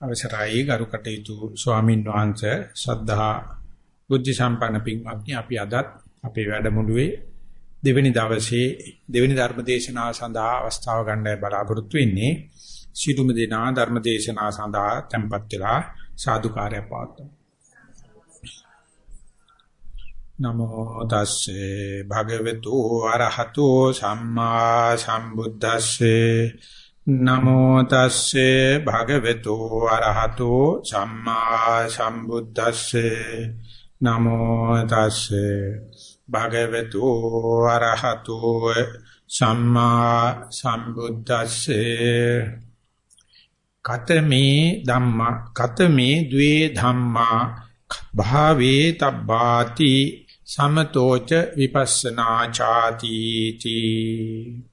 අවසරයි ගරු කටයුතු ස්වාමින් වහන්සේ ශ්‍රද්ධා බුද්ධ සම්පන්න පින්වත්නි අපි අදත් අපේ වැඩමුළුවේ දෙවෙනි දවසේ දෙවෙනි ධර්ම දේශනාව සඳහා අවස්ථාව ගන්නයි බලාපොරොත්තු වෙන්නේ. සිටුම දෙනා ධර්ම දේශනාව සඳහා tempත් වෙලා සාදුකාරය පාත්තුමු නමෝ තස්සේ භගවතු අරහතෝ සම්මා සම්බුද්දස්සේ නමෝ තස්සේ භගවතු අරහතෝ සම්මා සම්බුද්දස්සේ. නමෝ තස්සේ භගවතු අරහතෝ සම්මා සම්බුද්දස්සේ. කතමේ ධම්මා කතමේ ද්වේ ධම්මා භාවේ තබ්බාති සමතෝච විපස්සනා ചാති තී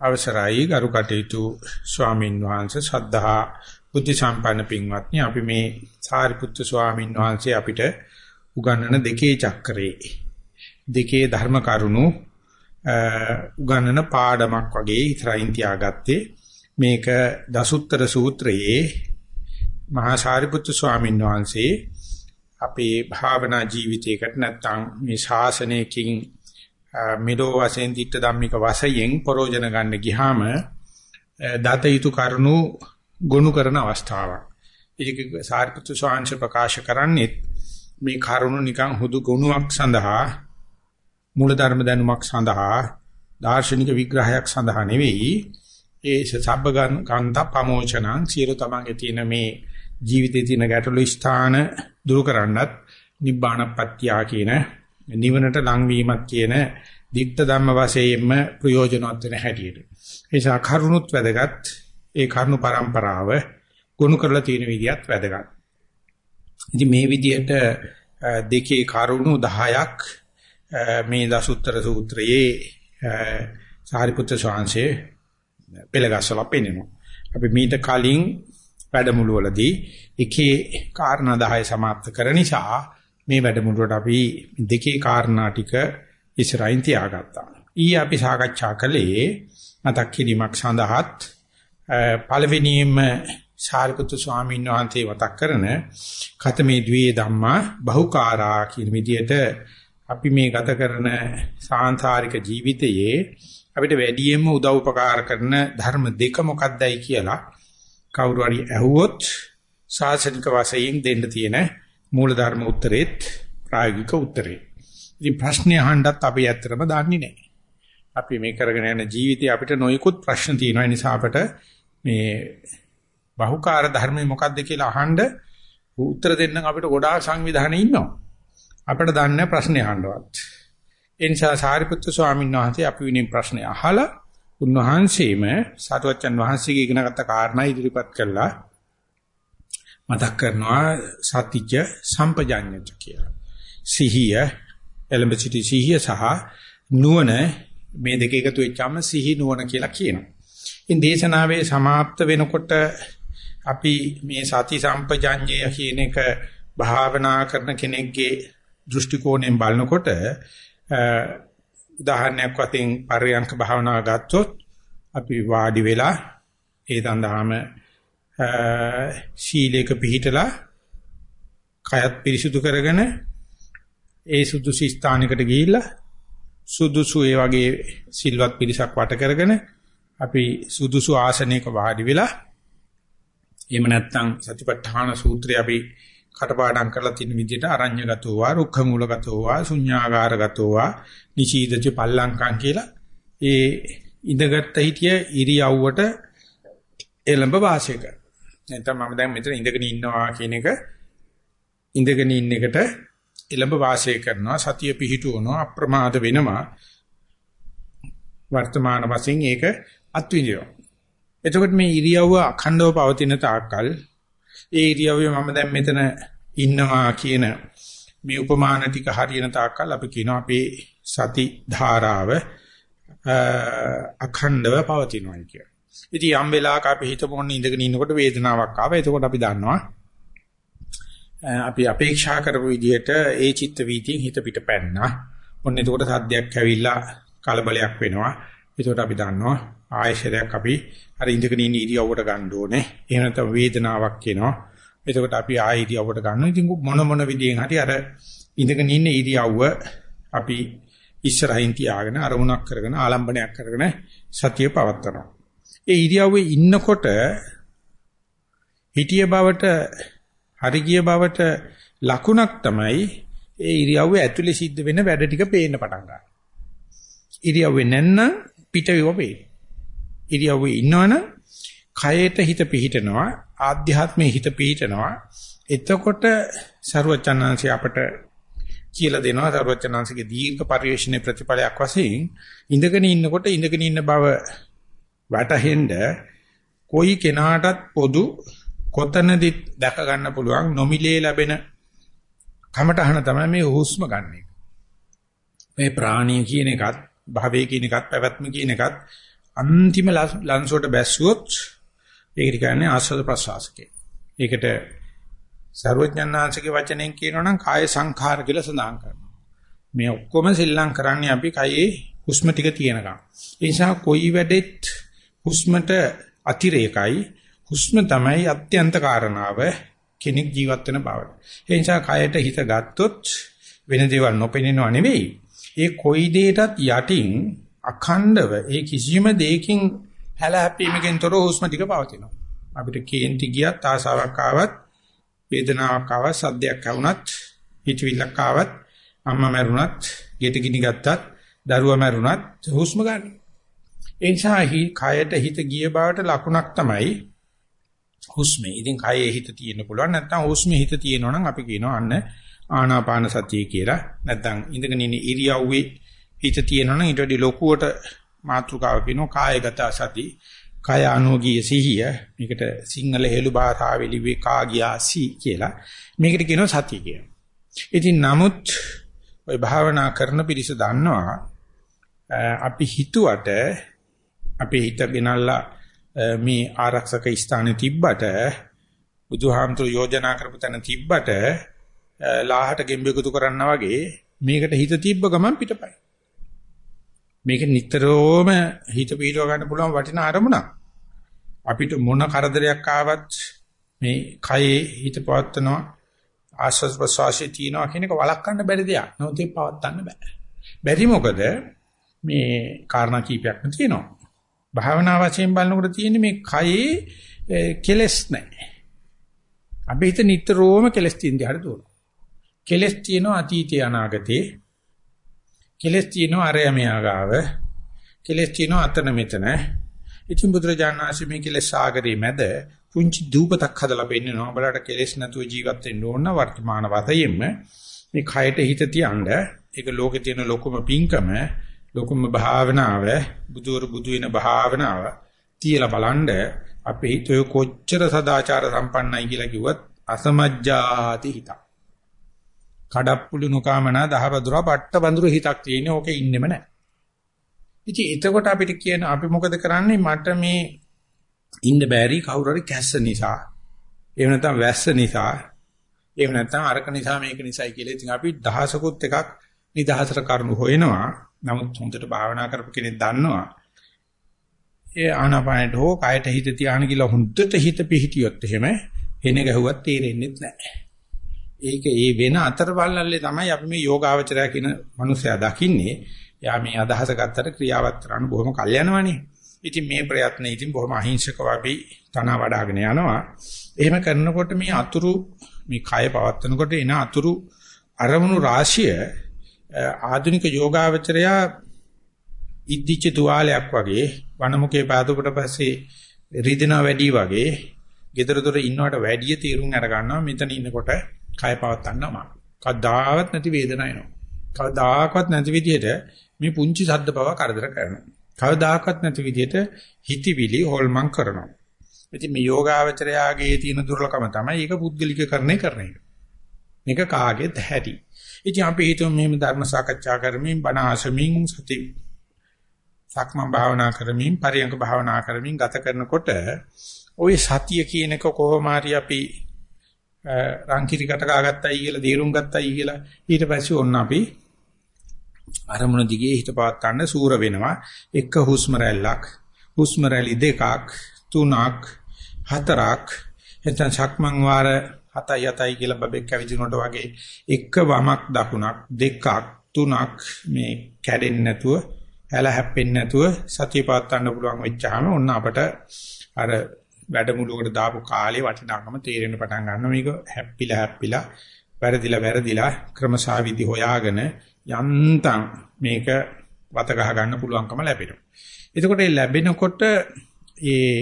අවසරයි ගරු කටයුතු ස්වාමින් වහන්සේ සද්ධා බුද්ධ සම්පන්න පින්වත්නි. අපි මේ සාරිපුත්තු ස්වාමින් වහන්සේ අපිට උගන්වන දෙකේ චක්‍රේ. දෙකේ ධර්ම කරුණු උගන්වන පාඩමක් වගේ ඉතරයින් තියාගත්තේ. මේක දසුත්තර සූත්‍රයේ මහා සාරිපුත්තු ස්වාමින් වහන්සේ අපේ භාවනා ජීවිතයකට නැත්තම් මේ ශාසනයකින් මෙලෝ වශයෙන් ditta ධම්මික වශයෙන් ප්‍රෝජන ගන්න ගියාම දත යුතු කරුණු ගොනු කරන අවස්ථාවක්. ඒක සාරිපුත්‍ර ස්වාංශ ප්‍රකාශ කරන්නේ මේ කරුණු නිකන් හුදු ගුණයක් සඳහා මූලධර්ම දැනුමක් සඳහා දාර්ශනික විග්‍රහයක් සඳහා නෙවෙයි ඒ සබ්බ ගන්ත පමෝචනං සියලු තමන්ගේ තියෙන මේ ජීවිතයේ තියෙන ගැටලු ස්ථාන දුරු කරන්නත් නිබ්බානපත්ත්‍ය කියන නිවනට ලංවීමක් කියන දික්ත ධම්ම වශයෙන්ම ප්‍රයෝජනවත් වෙන හැටියට. ඒ නිසා කරුණුත් වැදගත්. ඒ කරුණු પરම්පරාව ගොනු කරලා තියෙන විදියත් වැදගත්. ඉතින් මේ විදියට දෙකේ කරුණු 10ක් මේ දසුත්තර සූත්‍රයේ සාරිපුත්‍ර ස්වාමීන්සේ පෙළගස්සලා පෙන්නනවා. අපි මීට කලින් වැඩමුළුවලදී එකේ කාරණා 10 සමාප්ත කර නිසා මේ වැඩමුළුවට අපි දෙකේ කාරණා ටික ඉස්සරහින් තියාගත්තා. ඊ අපි සාකච්ඡා කළේ මතක් කිරීමක් සඳහාත් පළවෙනියෙන්ම සාරිපුත්තු ස්වාමීන් වහන්සේ මතක් කරන කතමේ ද්වේ ධම්මා බහුකාරා කියන විදිහට අපි මේ ගත කරන සාංශාරික ජීවිතයේ අපිට වැඩියෙන්ම උදව් උපකාර කරන ධර්ම දෙක මොකක්දයි කියලා කවුරු හරි ඇහුවොත් සාසනික වශයෙන් දෙන්න තියෙන මූල ධර්ම උත්තරේත් ප්‍රායෝගික උත්තරේ. ඉතින් ප්‍රශ්නේ අහන්නත් අපි ඇත්තටම දන්නේ නැහැ. අපි මේ කරගෙන යන ජීවිතේ අපිට නොයෙකුත් ප්‍රශ්න තියෙනවා. ඒ නිසා අපට මේ බහුකාර ධර්මයේ මොකක්ද කියලා අහන්න උත්තර දෙන්න අපිට ගොඩාක් සංවිධානය ඉන්නවා. අපිට දන්නේ ප්‍රශ්නේ අහන්නවත්. ඒ නිසා සාරිපුත්‍ර ස්වාමීන් වහන්සේ අපි විනින් ප්‍රශ්නේ අහලා උන්වහන්සේම සාරවත්යන් වහන්සේගේ ඉගෙනගත්ත කාරණා ඉදිරිපත් කළා. මතක් කරනවා සතිච්ච සම්පජාඤ්ඤච කියලා. සිහිය එළඹ සිටි සිහිය සහ නුවණ මේ දෙක එකතු වෙච්චාම සිහි නුවණ කියලා කියනවා. ඉන් දේශනාවේ સમાપ્ત වෙනකොට අපි මේ සති සම්පජාඤ්ඤය කියන එක භාවනා කරන කෙනෙක්ගේ දෘෂ්ටි කෝණයෙන් බලනකොට උදාහරණයක් වශයෙන් පරියංක භාවනාව ගත්තොත් අපි වාඩි වෙලා ඒ තඳාම ශීලයක පිහිටලා කයත් පිරිසුදු කරගෙන ඒ සුදුසු ස්ථානයකට ගිහිල්ලා සුදුසු ඒ වගේ සිල්වත් පිරිසක් වට කරගෙන අපි සුදුසු ආසනයක වාඩි වෙලා එහෙම නැත්නම් සතිපට්ඨාන සූත්‍රය අපි කටපාඩම් කරලා තියෙන විදිහට අරඤ්‍යගතෝ වා රුක්ඛ මූලගතෝ වා ශුඤ්ඤාගාරගතෝ වා නිචීදති පල්ලංකම් කියලා ඒ ඉඳගත් හිටිය ඉරියව්වට එළඹ වාසය කර. නැත්නම් මම දැන් මෙතන ඉඳගෙන ඉන්නවා කියන එක ඉඳගෙන ඉන්න එකට එළඹ වාසය කරනවා සතිය පිහිටුවනවා අප්‍රමාද වෙනවා වර්තමාන වශයෙන් ඒක අත්විඳිනවා. එතකොට මේ ඉරියව්ව අඛණ්ඩව පවතින තාක්කල් ඒ ඉරියව්වේ මම දැන් මෙතන ඉන්නවා කියන මේ උපමාන ටික හරියන තාක්කල් අපි කියනවා අපේ සති ධාරාව අඛණ්ඩව පවතිනවා කියලා. ඉතින් යම් වෙලාවක අපි හිතමොන්න ඉඳගෙන ඉන්නකොට වේදනාවක් ආවා. එතකොට අපි දන්නවා අපි අපේක්ෂා කරපු විදිහට ඒ චිත්ත වීතියෙන් හිත පිට පැන්නා. ඔන්න එතකොට සද්දයක් ඇවිල්ලා කලබලයක් වෙනවා. එතකොට අපි දන්නවා ආයශරයක් අපි අර ඉඳගෙන ඉන්න ඉරියව්වට ගන්න ඕනේ. එහෙම නැත්නම් වේදනාවක් එනවා. එතකොට අපි ආය ඉරියව්වට ගන්නවා. ඉතින් මොන මොන විදියෙන් හරි අර ඉඳගෙන ඉන්න ඉරියව්ව අපි ඉස්සරහින් තියාගෙන අරමුණක් කරගෙන ආලම්බනයක් කරගෙන සතිය පවත්වනවා. ඒ ඉරියව්වේ ඉන්නකොට හිටිය බවට හරි ගිය බවට ලකුණක් තමයි ඒ ඉරියව්වේ ඇතුලේ සිද්ධ වෙන වැඩ ටික පේන්න පටන් ගන්නවා. ඉරියව්වේ නැත්නම් පිටවෙව පේන. ඉරියව්වේ ඉන්නවනම් කයට හිත පිහිටනවා, ආධ්‍යාත්මයේ හිත පිහිටනවා. එතකොට ਸਰුවචනාංශය අපට කියලා දෙනවා ਸਰුවචනාංශගේ දීර්ඝ පරිශ්‍රණයේ ප්‍රතිඵලයක් වශයෙන් ඉඳගෙන ඉන්නකොට ඉඳගෙන ඉන්න බව වැටහෙන්න කොයි කෙනාටත් පොදු කොතනදි දැක ගන්න පුළුවන් නොමිලේ ලැබෙන කමටහන තමයි මේ හුස්ම ගන්න එක. මේ ප්‍රාණීය කියන එකත් භවයේ කියන එකත් පැවැත්ම කියන එකත් අන්තිම ලංසොට බැස්සුවොත් ඒකට කියන්නේ ආස්වාද ප්‍රසවාසකේ. ඒකට සර්වඥාන්සේගේ වචනෙන් කියනවා නම් කාය සංඛාර කියලා සඳහන් කරනවා. මේ ඔක්කොම සෙල්ලම් කරන්නේ අපි කයේ හුස්ම ටික තියෙනකම්. ඒ නිසා කොයි වැඩෙත් හුස්මට අතිරේකයි හුස්ම තමයි අත්‍යන්ත කාරණාව කෙනෙක් ජීවත් වෙන බවට. ඒ නිසා කයට හිත ගත්තොත් වෙන දේවල් නොපෙනෙනව නෙවෙයි. ඒ කොයි දෙයකටත් යටින් අඛණ්ඩව ඒ කිසියම් දෙයකින් හැලහැප්පීමකින් තොරව හුස්ම ටික පවතිනවා. අපිට කේන්ති ගියත් ආසාවක් ආවත් වේදනාවක් ආවත් සද්දයක් ආවුනත් හිතවිල්ලක් ආවත් අම්මා මැරුණත් ගෙට ගිනි ගත්තත් දරුවා මැරුණත් හුස්ම ගන්න. ඒ නිසා කයට හිත ගිය බවට ලකුණක් තමයි හුස්මේ. ඉතින් කයේ හිත තියෙන්න පුළුවන් නැත්නම් හුස්මේ හිත තියෙනවා නම් අපි කියනවා අන්න ආනාපාන සතිය කියලා. නැත්නම් ඉඳගෙන ඉන්න ඉරියව්වේ හිත තියෙනවා නම් ඊට වඩා ලොකුවට මාත්‍රිකාව කියනවා කායගත සති. කාය අනෝගී සිහිය. මේකට සිංහල හේළු භාෂාවෙ ලිව්වේ කාගියාසි කියලා. මේකට කියනවා සතිය කියලා. ඉතින් නමුත් ওই භාවනා කරන පිරිස දන්නවා අපි හිතුවට අපේ හිත ගෙනල්ලා මේ ආරක්ෂක ස්ථානේ තිබ්බට බුදුහාමතුරු යෝජනා කරපු තැන තිබ්බට ලාහට ගෙම්බෙකුතු කරන්නා වගේ මේකට හිත තිබ්බ ගමන් පිටපයි. මේක නිතරම හිත පිටව ගන්න පුළුවන් වටිනා අරමුණක්. අපිට මොන කරදරයක් ආවත් මේ කයේ හිත පවත්නවා ආශ්වාස ප්‍රශ්වාසයේ තියනවා කියන එක වළක්වන්න බැරි දෙයක්. නමුත් ඒක පවත්වන්න බෑ. බැරි මොකද මේ කාරණා කීපයක්ම තියෙනවා. භාවනා වශයෙන් බලනකොට තියෙන්නේ මේ කයේ කෙලස් නැහැ. අපි හිත නිතරම කෙලස් තියෙන දිහාට දුවනවා. කෙලස් තියෙනවා අතීතේ අනාගතේ. කෙලස් තියෙනවා අරය මෙයාගාව. කෙලස් තියෙනවා අතන මෙතන. ඉතින් බුදුරජාණන් වහන්සේ මේ කෙලස් සාගරේ මැද පුංචි දූපතක් හදලා පෙන්නනවා. බලට කෙලස් නැතුව ජීවත් වෙන්න ඕන වර්තමාන වශයෙන්ම මේ කයට හිත තියන්න ඒක ලෝකේ තියෙන ලොකුම පිංකම ලොකුම භාවනාව බුදුවරු බුදු වෙන භාවනාව තියලා බලන්න අපේ හිතේ කොච්චර සදාචාර සම්පන්නයි කියලා කිව්වත් අසමජ්ජාති හිත. කඩප්පුළු නොකාමනා දහවදුරා පට්ට බඳුරු හිතක් තියෙන ඕකේ ඉන්නෙම නැහැ. ඉතින් එතකොට අපිට කියන අපි මොකද කරන්නේ මට මේ ඉන්න බැරි කවුරු හරි කැස්ස නිසා එහෙම නැත්නම් වැස්ස නිසා එහෙම නැත්නම් අරක නිසා මේක නිසායි කියලා ඉතින් අපි දහසකුත් එකක් නිදහසට කරුණු හොයනවා නමුත් හොඳට භාවනා කරපු කෙනෙක් දන්නවා. ඒ ආනාපානට හෝ කයට හිත තියාන කියලා හොඳට හිත පිහිටියොත් එහෙම එන ගැහුවත් තේරෙන්නේ නැහැ. ඒක ඒ වෙන අතරවල්ලල්ලේ තමයි අපි මේ යෝගාවචරය කියන මනුස්සයා දකින්නේ. යා මේ අදහස ගත්තට ක්‍රියාවත් කරන්න බොහොම කල් යනවනේ. ඉතින් මේ ප්‍රයත්න ඉතින් බොහොම අහිංසකව අපි තන වඩ아가න යනවා. එහෙම කරනකොට මේ අතුරු මේ කය පවත්නකොට එන අතුරු අරමුණු රාශිය ආධුනික යෝගාවචරයා ඉද්දිච්ච තුවාලයක් වගේ වනමුකේ පාදුකට පස්සේ රිදෙනවා වැඩි වගේ gedara dora ඉන්නවට වැඩි තීරුම් අර ගන්නවා මෙතන ඉන්නකොට කය පවත්තන්නම කවදාවත් නැති වේදනාවක් එනවා. කවදාකවත් නැති විදිහට මේ පුංචි සද්ද පව කරදර කරනවා. කවදාකවත් නැති විදිහට හිතවිලි හොල්මන් කරනවා. ඉතින් මේ යෝගාවචරයාගේ තියෙන දුර්ලභම තමයි ඒක පුද්ගලිකකරණය කරන එක. මේක කාගේත් හැටි ඉතින් අපි හිතමු මෙහෙම ධර්ම සාකච්ඡා කරමින් බණ ආසමින් සති සක්මන් භාවනා කරමින් පරියංග භාවනා කරමින් ගත කරනකොට ওই සතිය කියන එක කොහොම හරි අපි රංකිරි කටකා ගත්තයි කියලා දීරුම් ගත්තයි කියලා ඊට පස්සේ ඔන්න අපි අරමුණ දිගේ හිත පාත් ගන්න සූර වෙනවා. එක හුස්ම රැල්ලක් හුස්ම රැලි දෙකක් තුනක් හතරක් එතන සක්මන් වාර 7යි 7යි කියලා බබෙක් ඇවිදිනකොට වගේ එක වමක් දකුණක් දෙකක් තුනක් මේ කැඩෙන්නේ නැතුව හැල හැප්පෙන්නේ නැතුව සතිය පාත්තන්න පුළුවන් වෙච්චාම ඔන්න අපට අර වැඩමුළුවකට දාපු කාලේ වටිනාකම තේරෙන්න පටන් ගන්නවා මේක හැප්පිලා හැප්පිලා වැරදිලා වැරදිලා ක්‍රමසාවිදි හොයාගෙන යන්තම් මේක වත ගහ ගන්න පුළුවන්කම ලැබෙනවා. එතකොට මේ ලැබෙනකොට ඒ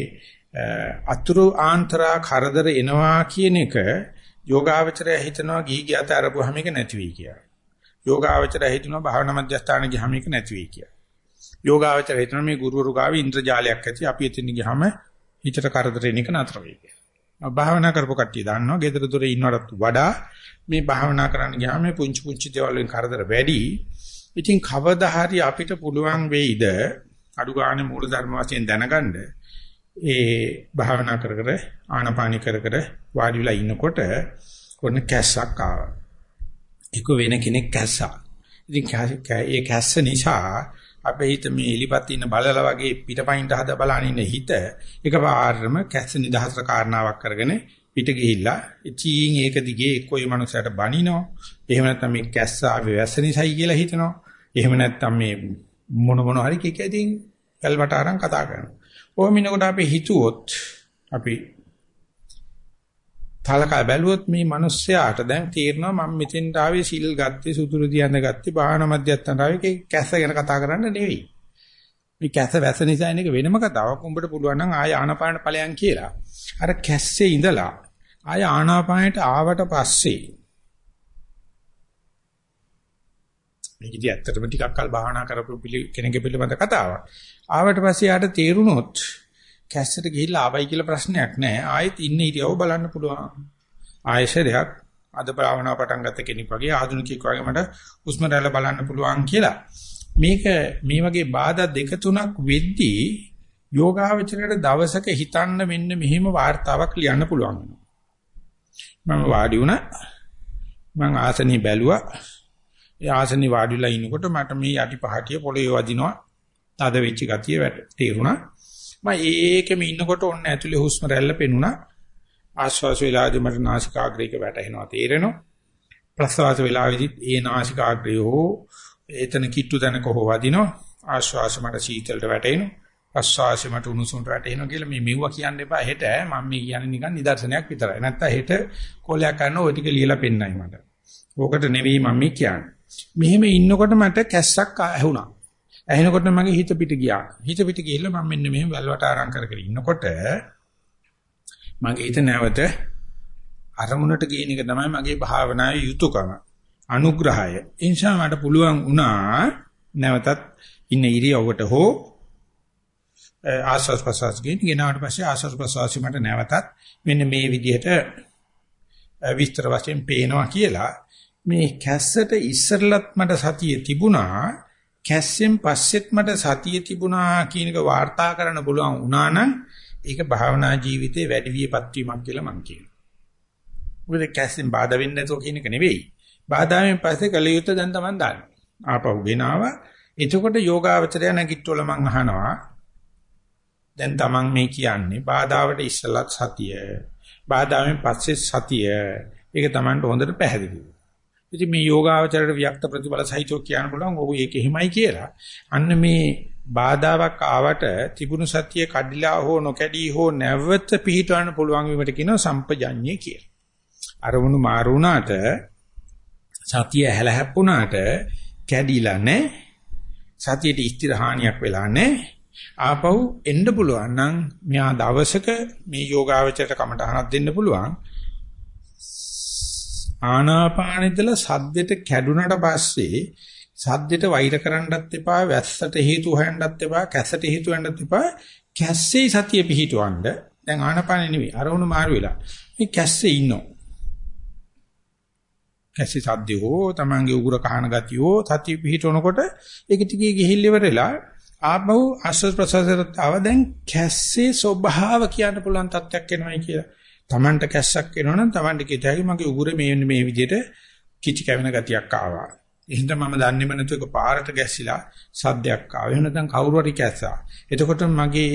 අතුරු ආන්තරා කරදර එනවා කියන එක යෝගාවචරය හිතනවා ගිහි ගියත අරපුවාම එක නැති වෙයි කියලා. යෝගාවචරය හිතනවා භාවනා මධ්‍යස්ථාන ගියාම එක නැති වෙයි කියලා. යෝගාවචරය හිතනවා මේ ගුරුවරු ගාව ඉන්ද්‍රජාලයක් ඇති අපි එතන ගියාම හිතට කරදර එන එක නතර වෙයි කියලා. භාවනා කරපු කට්ටිය දන්නවා gedara dore ඉන්නවටත් වඩා මේ භාවනා කරන්න ගියාම මේ පුංචි පුංචි දේවල් වලින් කරදර වැඩි. ඉතින් කවදා හරි අපිට පුළුවන් වෙයිද අඩු ගන්න මූල ධර්ම වශයෙන් දැනගන්න ඒ භාවනා කර කර ආනපානි කර කර වාඩි වෙලා ඉන්නකොට ඔන්න කැස්සක් ආවා. ඒක වෙන කෙනෙක් කැස්සා. ඉතින් ඒ කැස්ස නිසා අපේ හිත මේ එලිපත් ඉන්න බලලා වගේ පිටපයින්ට හද බලන ඉන්න හිත එකපාරම කැස්ස නිදහසට කාරණාවක් කරගෙන පිට ගිහිල්ලා ඉතින් ඒක දිගේ එක්කෝයි මනුස්සයට බනිනවා. එහෙම නැත්නම් මේ කැස්ස ආවේ වැස්ස නිසායි කියලා හිතනවා. එහෙම නැත්නම් මේ මොන මොන හරි කිකැදින් කල්වට අරන් කතා කරනවා. කොහොම ඉන්නකොට අපි හිතුවොත් අපි තලකා බැලුවොත් මේ මිනිස්යාට දැන් තේරෙනවා මම මෙතෙන්ට ආවේ සිල් ගත්තේ සුදුරු දියන්න ගත්තේ බාහන මැදයන් ආවේ කැස ගැන කතා කරන්න නෙවෙයි. මේ කැස වැස නිසා එන එක වෙනම කතාවක්. උඹට පුළුවන් නම් ආය ආනාපාන ඵලයන් කියලා. අර කැස්සේ ඉඳලා ආය ආනාපානයට ආවට පස්සේ මේකදී ඇත්තටම ටිකක් කල් භාවනා කරපු කෙනෙක් පිළිබඳ කතාවක්. ආවට පස්සේ යාට තේරුණොත් කැස්සට ගිහිල්ලා ආවයි කියලා ප්‍රශ්නයක් නැහැ. ආයෙත් ඉන්න ඉරියව බලන්න පුළුවන්. ආයෙසරයක් අද භාවනාව පටන් ගත්ත කෙනෙක් වගේ ආධුනිකයෙක් වගේ මට හුස්ම රැල්ල බලන්න පුළුවන් කියලා. මේක මේ වගේ බාධා දෙක තුනක් වෙද්දී යෝගාවචරයට දවසක හිතන්න මෙන්න මෙහෙම වார்த்தාවක් ලියන්න පුළුවන් වෙනවා. මම වාඩි වුණා. මම ආසනේ බැලුවා. ඒ ආසනේ වාඩිලා ඉනකොට මට මේ යටි පහටිය පොළවේ වදිනවා. තද වෙච්ච ගතිය වැට තේරුණා. මම ඒකෙම ඉන්නකොට ඔන්න ඇතුලේ හුස්ම රැල්ල පෙනුණා. ආශ්වාස වේලාවේදී මට නාසිකාග්‍රේක වැටෙනවා තේරෙනවා. ප්‍රශ්වාස වේලාවේදී ඒ නාසිකාග්‍රේ හෝ එතන කිට්ටු තැනක හෝ වදිනවා. ආශ්වාස මට සීතලට වැටෙනවා. ප්‍රශ්වාසය මට උණුසුමට වැටෙනවා කියලා මේ මෙව්වා කියන්න එපා. හෙට මම මේ කියන්නේ නිකන් නිදර්ශනයක් විතරයි. නැත්තම් හෙට කොලයක් ගන්න ওই ටික ලියලා පෙන්නයි මට. ඕකට නෙවෙයි මම කියන්නේ. මෙහෙම ඉන්නකොට මට කැස්සක් ඇහුණා. ඇහෙනකොට මගේ හිත පිට ගියා. හිත පිට ගිහිල්ලා මම මෙන්න මෙහෙම වැල්වට ආරම් කර කර ඉන්නකොට මගේ හිත නැවත අරමුණට ගියන එක තමයි මගේ භාවනාවේ යුතුයකම. අනුග්‍රහය. ඒ නිසා මට පුළුවන් වුණා නැවතත් ඉන්න ඉරියව්වට හෝ ආස්වාස් ප්‍රසවාස ගෙනාවට පස්සේ ආස්වාස් ප්‍රසවාසي මට නැවතත් මෙන්න මේ විදිහට විස්තර වශයෙන් පේනවා කියලා මේ කැස්සට ඉස්සරලත් මට සතිය තිබුණා කැස්සෙන් පස්සෙත් මට සතිය තිබුණා කියන එක වාර්තා කරන්න පුළුවන් වුණා නම් ඒක භාවනා ජීවිතේ වැඩි වියපත් වීමක් කියලා මම කියනවා. මොකද කැස්සෙන් බාධා වෙන්නේ නැතෝ කියන එක නෙවෙයි. බාධාවෙන් පස්සේ කලියුත් දැන් Taman දාන්න. ආපහු ගෙනාව. එතකොට යෝගාවචරය නැගිටවල මං අහනවා. දැන් Taman මේ කියන්නේ බාධාවට ඉස්සලත් සතිය. බාධාවෙන් පස්සේ සතිය. ඒක Tamanට හොඳට පැහැදිලියි. ඉතින් මේ යෝගාවචරයට වික්ත ප්‍රතිඵල සහිතව කියන්න පුළුවන් ඔව් ඒක එහෙමයි කියලා. අන්න මේ බාධාවක් ආවට තිබුණු සතිය කඩිලා හෝ නොකැඩී හෝ නැවත පිහිටවන්න පුළුවන් වීමට කියනවා සම්පජඤ්ඤය කියලා. අරමුණු මාරු වුණාට සතිය හැලහැප්පුණාට කැඩිලා නැහැ. සතියට ස්ථිරහානියක් වෙලා නැහැ. ආපහු එන්න පුළුවන් නම් මෙහා දවසක මේ යෝගාවචරයට කමටහනක් දෙන්න පුළුවන්. ආනාපානෙදලා සද්දෙට කැඩුනට පස්සේ සද්දෙට වෛර කරන්නත් එපා වැස්සට හේතු හොයන්නත් එපා කැසට හේතු හොයන්නත් එපා. කැස්සේ සතිය පිහිටවන්න. දැන් ආනාපානෙ නෙවෙයි අරමුණු මාරු වෙලා. මේ කැස්සේ ඉන්නෝ කැස්සේ සද්දේ හෝ තමන්ගේ උගුර කහන ගතියෝ සතිය පිහිටවනකොට ඒක ටිකේ ගිහිල්ල ඉවරලා ආපහු ආස්වාද ප්‍රසආසයට ආව. දැන් කැස්සේ ස්වභාව කියන්න පුළුවන් තත්යක් එනවයි කියලා. Tamanට කැස්සක් එනවනම් Tamanට කිතයි මගේ උගුරේ මේ මේ විදිහට කිචි කැවෙන ගතියක් ආවා. එහෙනම් මම දන්නේම නැතුව එක පාරට ගැස්සිලා සද්දයක් ආවා. එහෙම නැත්නම් කවුරු හරි කැස්සා. එතකොට මගේ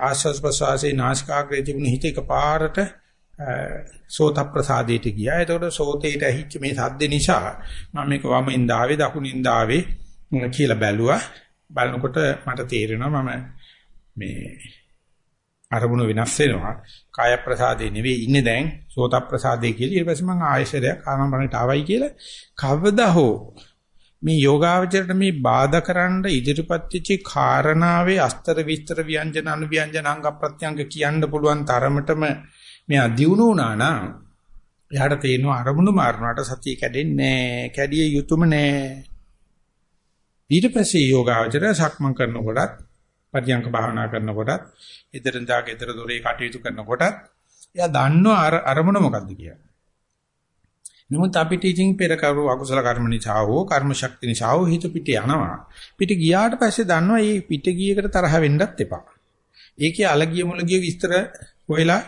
ආස්වාස් ප්‍රසවාසයේ නාසිකාග්‍රේ තිබුණ හිත එක පාරට සෝත ප්‍රසාදයට ගියා. එතකොට සෝතේට ඇහිච්ච මේ සද්ද නිසා මම මේක වමෙන් දාවේ දකුණින් දාවේ කියලා බැලුවා. බලනකොට මට තේරෙනවා මම මේ අරමුණ වෙනස් වෙනවා. කාය ප්‍රසාදේ නෙවෙයි ඉන්නේ දැන් සෝත ප්‍රසාදේ කියලා. ඊට පස්සේ මම ආයෙසරයක් ආනම්බරණයට ආවයි කියලා කවදා හෝ මේ යෝගාවචරයට මේ බාධා කරන්න ඉදිරිපත් වෙච්ච කාරණාවේ අස්තර විස්තර ව්‍යංජන අනු ව්‍යංජන අංග ප්‍රත්‍යංග කියන්න පුළුවන් තරමටම මෙයා දියුණු වුණා නම් එයාට තේරෙනවා අරමුණු මාරුණාට සතිය කැඩෙන්නේ නැහැ කැඩිය යුතුයම නැහැ ඊට පස්සේ යෝගාවචරය සක්මන් කරනකොටත් පරියංක භාවනා කරනකොටත් ඉදිරියදා ගෙදර දොරේ කටයුතු කරනකොටත් එයා දන්නවා අර අරමුණ මොකද්ද කියලා. නමුත් අපිට ඉතින් පෙර කරු අකුසල කර්ම නිසා හෝ කර්ම ශක්තිය නිසා හෝ හිත පිට යනවා. පිට ගියාට පස්සේ දන්නවා මේ පිට ගියකට තරහ වෙන්නත් එපා. ඒකේ අලගිය මුලගිය විස්තර හොයලා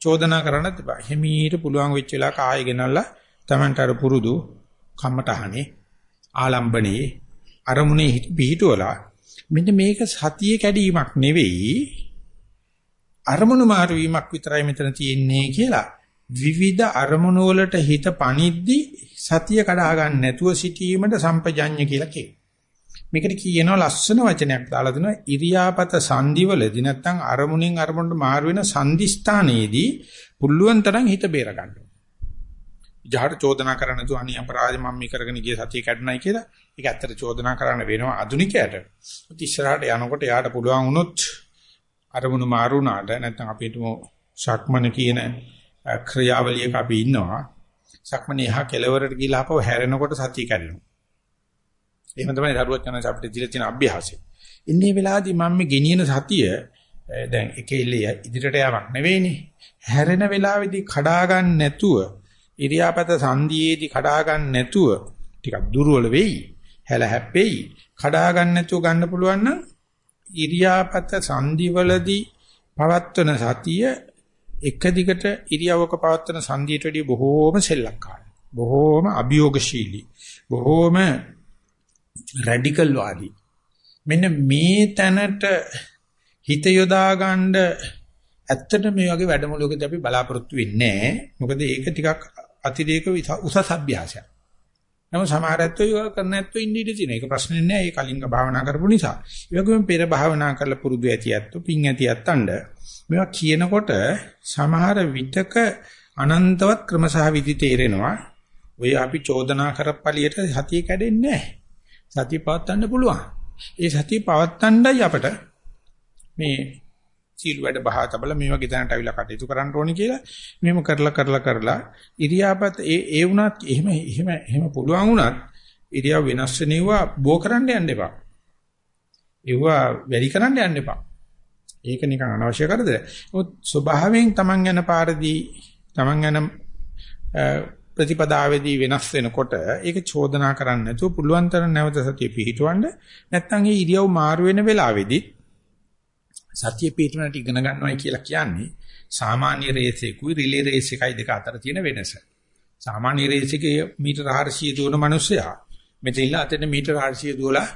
චෝදනා කරන්නත් එපා. හිමීට පුළුවන් වෙච්ච වෙලාවක ආයෙ ගෙනල්ලා Tamanට අර පුරුදු කම්මටහනේ ආලම්බනේ අරමුණේ පිහිටුවලා මෙන්න මේක සතියේ කැඩීමක් නෙවෙයි අරමුණු මාරු වීමක් විතරයි මෙතන තියෙන්නේ කියලා විවිධ අරමුණු වලට හිත පනිද්දි සතිය කඩා ගන්න නැතුව සිටීමට සම්පජඤ්ඤ කියලා කියනවා. මේකට කියනවා ලස්සන වචනයක් දාලා දෙනවා ඉරියාපත සංදිවලදී නැත්නම් අරමුණෙන් අරමුණට මාරු වෙන සංදිස්ථානයේදී පුළුවන් තරම් හිත බේර ගන්න. ජහට චෝදනා කරන්න තු අනි අපරාධ මම මේ කරගෙන ගිය සතිය කැඩුණයි කියලා ඒක ඇත්තට චෝදනා කරන්න වෙනවා ආදුනිකයට. ඉතිස්සරහට යනකොට යාට පුළුවන් වුණොත් අරමුණු මාරුණාට නැත්නම් අපිට ශක්මන කියන ක්‍රියාවලියක අපි ඉන්නවා. ශක්මනේ යහ කෙලවරට ගිහිලා අපව හැරෙනකොට සතිය කැඩෙනවා. එහෙම තමයි දරුවත් යන අපිට දීලා තියෙන අභ්‍යාසය. ඉන්නේ වෙලාවේදී මම මේ ගෙනියන සතිය දැන් එක ඉල්ලේ ඉදිරියට යamak නෙවෙයිනේ. හැරෙන වෙලාවේදී කඩා ගන්න නැතුව ඉරියාපත සංදීයේදී කඩා ගන්න නැතුව ටිකක් දුර්වල වෙයි. හැල හැප්පෙයි. කඩා ගන්න නැතුව ගන්න පුළුවන් නම් ඉරියාපත සංදිවලදී පවත්වන සතිය එක දිගට ඉරියවක පවත්වන සංදියට වඩා බොහෝම සෙල්ලක්කාරයි. බොහෝම අභියෝගශීලී. බොහෝම රැඩිකල් වාදී. මෙන්න මේ තැනට හිත යොදා ගන්න ඇත්තට මේ වගේ වැඩමුළුවකදී අපි බලාපොරොත්තු වෙන්නේ නැහැ. මොකද ඒක ටිකක් අතිරේක උසස් අභ්‍යාසයක්. නමුත් සමහර ඇත්තෝ ඒක කරන්න ඇත්තෝ ඉන්න ඉඩ තියෙන. ඒක ප්‍රශ්නේ නෑ. ඒ කලින් භාවනා කරපු නිසා. ඒ වගේම පෙර භාවනා කරලා පුරුදු ඇති ඇත්තෝ පිං ඇති ඇත්තන්ඩ මේවා කියනකොට සමහර විතක අනන්තවත් ක්‍රමසහ විදි තේරෙනවා. ඔය අපි චෝදනා කරපලියට සතිය කැඩෙන්නේ නෑ. සතිය පවත්වන්න පුළුවන්. ඒ සතිය පවත්වන්නයි අපට මේ සීල වැඩ බහා තබලා මේ වගේ දැනට අවිලා කටයුතු කරන්න ඕනේ කියලා මෙහෙම කරලා කරලා කරලා ඉරියාපත ඒ ඒ වුණත් එහෙම එහෙම එහෙම පුළුවන් වුණත් ඉරියාව වෙනස් වෙනවා බෝ කරන්න යන්න එපා. ඒවා වැඩි කරන්න යන්න එපා. ඒක නිකන් අනවශ්‍ය කරදර. මොකද ස්වභාවයෙන් Taman යන පාරදී Taman යන ප්‍රතිපදාවේදී වෙනස් වෙනකොට ඒක චෝදනා කරන්න නැතුව පුළුවන් තරම් නැවත සතිය පිහිටවන්න නැත්නම් ඒ ඉරියව් මාරු වෙන වෙලාවේදී සතිය පිටුනට ඉගෙන ගන්නවයි කියලා කියන්නේ සාමාන්‍ය රේසෙකුයි රිලේ රේස් එකයි දෙක අතර තියෙන වෙනස. සාමාන්‍ය රේස් එකේ මීටර 400 දුවන මිනිස්සයා මෙතන ඉන්න අතන මීටර 400 දුවලා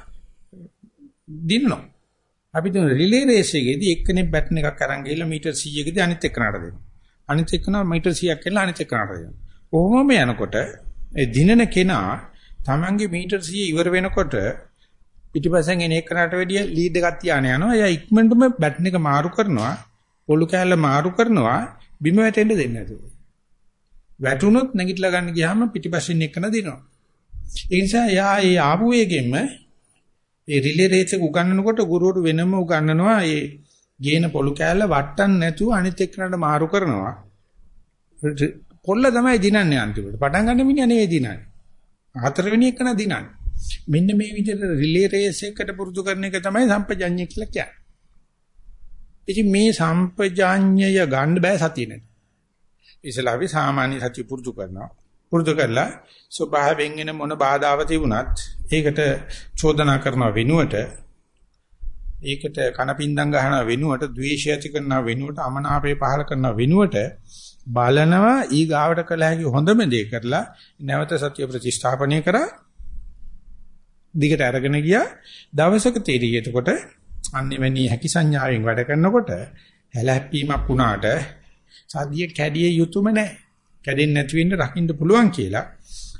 දිනනවා. අපි දුන රිලේ රේස් එකේදී එක්කෙනෙක් බැටන් එකක් අරන් ගිහලා මීටර 100කදී අනිත් එක්කනට දෙනවා. අනිත් එක්කන මීටර 100ක් කියලා අනිත් එක්කනට දෙනවා. කොහොමම යනකොට ඒ දිනන කෙනා Tamange මීටර 100 ඉවර වෙනකොට පිටිපස්සෙන් එන එකනට වැඩිය ලීඩ් එකක් තියාන යනවා. එයා ඉක්මනටම බැටන් එක මාරු කරනවා. පොළු කෑල්ල මාරු කරනවා. බිම වැටෙන්න දෙන්නේ නැතුව. වැටුනොත් නැගිටලා ගන්න ගියාම පිටිපස්සෙන් එකන දිනවා. ඒ නිසා එයා ඒ ආපු වේගෙම ඒ රිලේ රේස් එක උගන්වනකොට ගුරුවරු වෙනම උගන්වනවා ඒ ගේන පොළු කෑල්ල වට්ටන්න නැතුව අනිත් එක්කනට මාරු කරනවා. පොල්ල තමයි දිනන්නේ අන්තිමට. පටන් ගන්න මිනිහා නෙවෙයි දිනන්නේ. හතරවෙනි එකන දිනන්නේ. මෙන්න මේ විදිහට රිලේ රේස් එකකට පුරුදු කරන එක තමයි සම්පජඤ්ඤය කියලා කියන්නේ. ඉතින් මේ සම්පජඤ්ඤය ගන්න බෑ සතිය නැති. ඉස්ලාවි සාමාන්‍ය සතිය පුරුදු කරනවා. පුරුදු කරලා ස්වභාවයෙන් එන මොන බාධාව තිබුණත් ඒකට චෝදනා කරන වෙනුවට ඒකට කනපින්දම් ගහන වෙනුවට ද්වේෂය ඇති කරන වෙනුවට අමනාපය පහල කරන වෙනුවට බලනවා ඊ ගාවට කළ හැකි හොඳම දේ කරලා නැවත සතිය ප්‍රතිස්ථාපනය කරා දිගට අරගෙන ගියා දවසක තීරිය එතකොට අන්නෙවැනි හැකි සංඥාවෙන් වැඩ කරනකොට හැලහැප්පීමක් වුණාට සාදිය කැඩිය යුතුයම නැහැ. කැඩෙන්නේ නැති වෙන්න රකින්න පුළුවන් කියලා.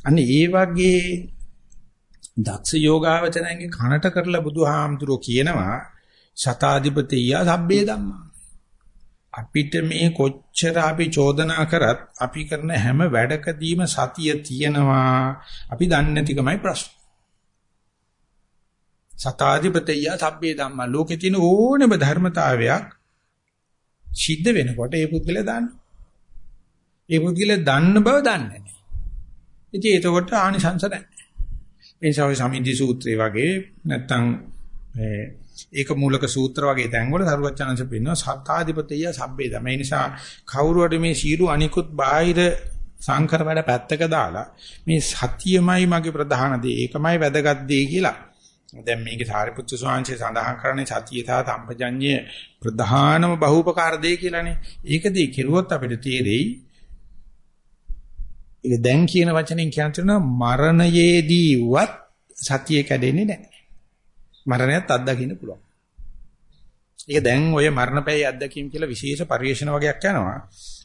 අන්න ඒ වගේ දක්ෂ යෝගාවචරයන්ගේ කනට කරලා බුදුහාමුදුරෝ කියනවා සතාධිපතිය සබ්බේ ධම්මා. අපිට මේ කොච්චර අපි චෝදනා කරත් අපි කරන හැම වැඩකදීම සතිය තියෙනවා. අපි දන්නේ නැතිකමයි ප්‍රශ්න. සතාධිපතිය සබ්බේ ධම්මා ලෝකේ තියෙන ඕනම ධර්මතාවයක් සිද්ධ වෙනකොට ඒ පුද්ගලයා දන්නවා. ඒ පුද්ගලයා දන්න බව දන්නේ නැහැ. ඉතින් ඒකට ආනිසංස නැහැ. ඒ නිසා ඔය සමිද්ධි සූත්‍රය වගේ නැත්තම් ඒක මූලක සූත්‍ර වගේ තැන්වල සරුවචනංශ පෙන්වනවා සත්තාධිපතිය සබ්බේ තමයි. ඒ නිසා කවුරු හරි මේ සීළු අනිකුත් බාහිර සංකර වැඩ පැත්තක දාලා මේ සතියමයි මගේ ප්‍රධාන දේ. ඒකමයි වැදගත් දේ කියලා. දැන් මේකේ සාරිපුත්තු ස්වාමීන් සඳහන් කරන්නේ සතිය සහ සම්පජඤ්ඤය ප්‍රධානම බහූපකාර දේ කියලානේ. ඒකදී කෙරුවොත් අපිට තේරෙයි ඒක දැන් කියන වචනෙන් කියනවා මරණයේදීවත් සතිය කැඩෙන්නේ නැහැ. මරණයත් අත්දකින්න පුළුවන්. ඒක දැන් ඔය මරණපෑයි අත්දැකීම් කියලා විශේෂ පරිශන වගේක් යනවා.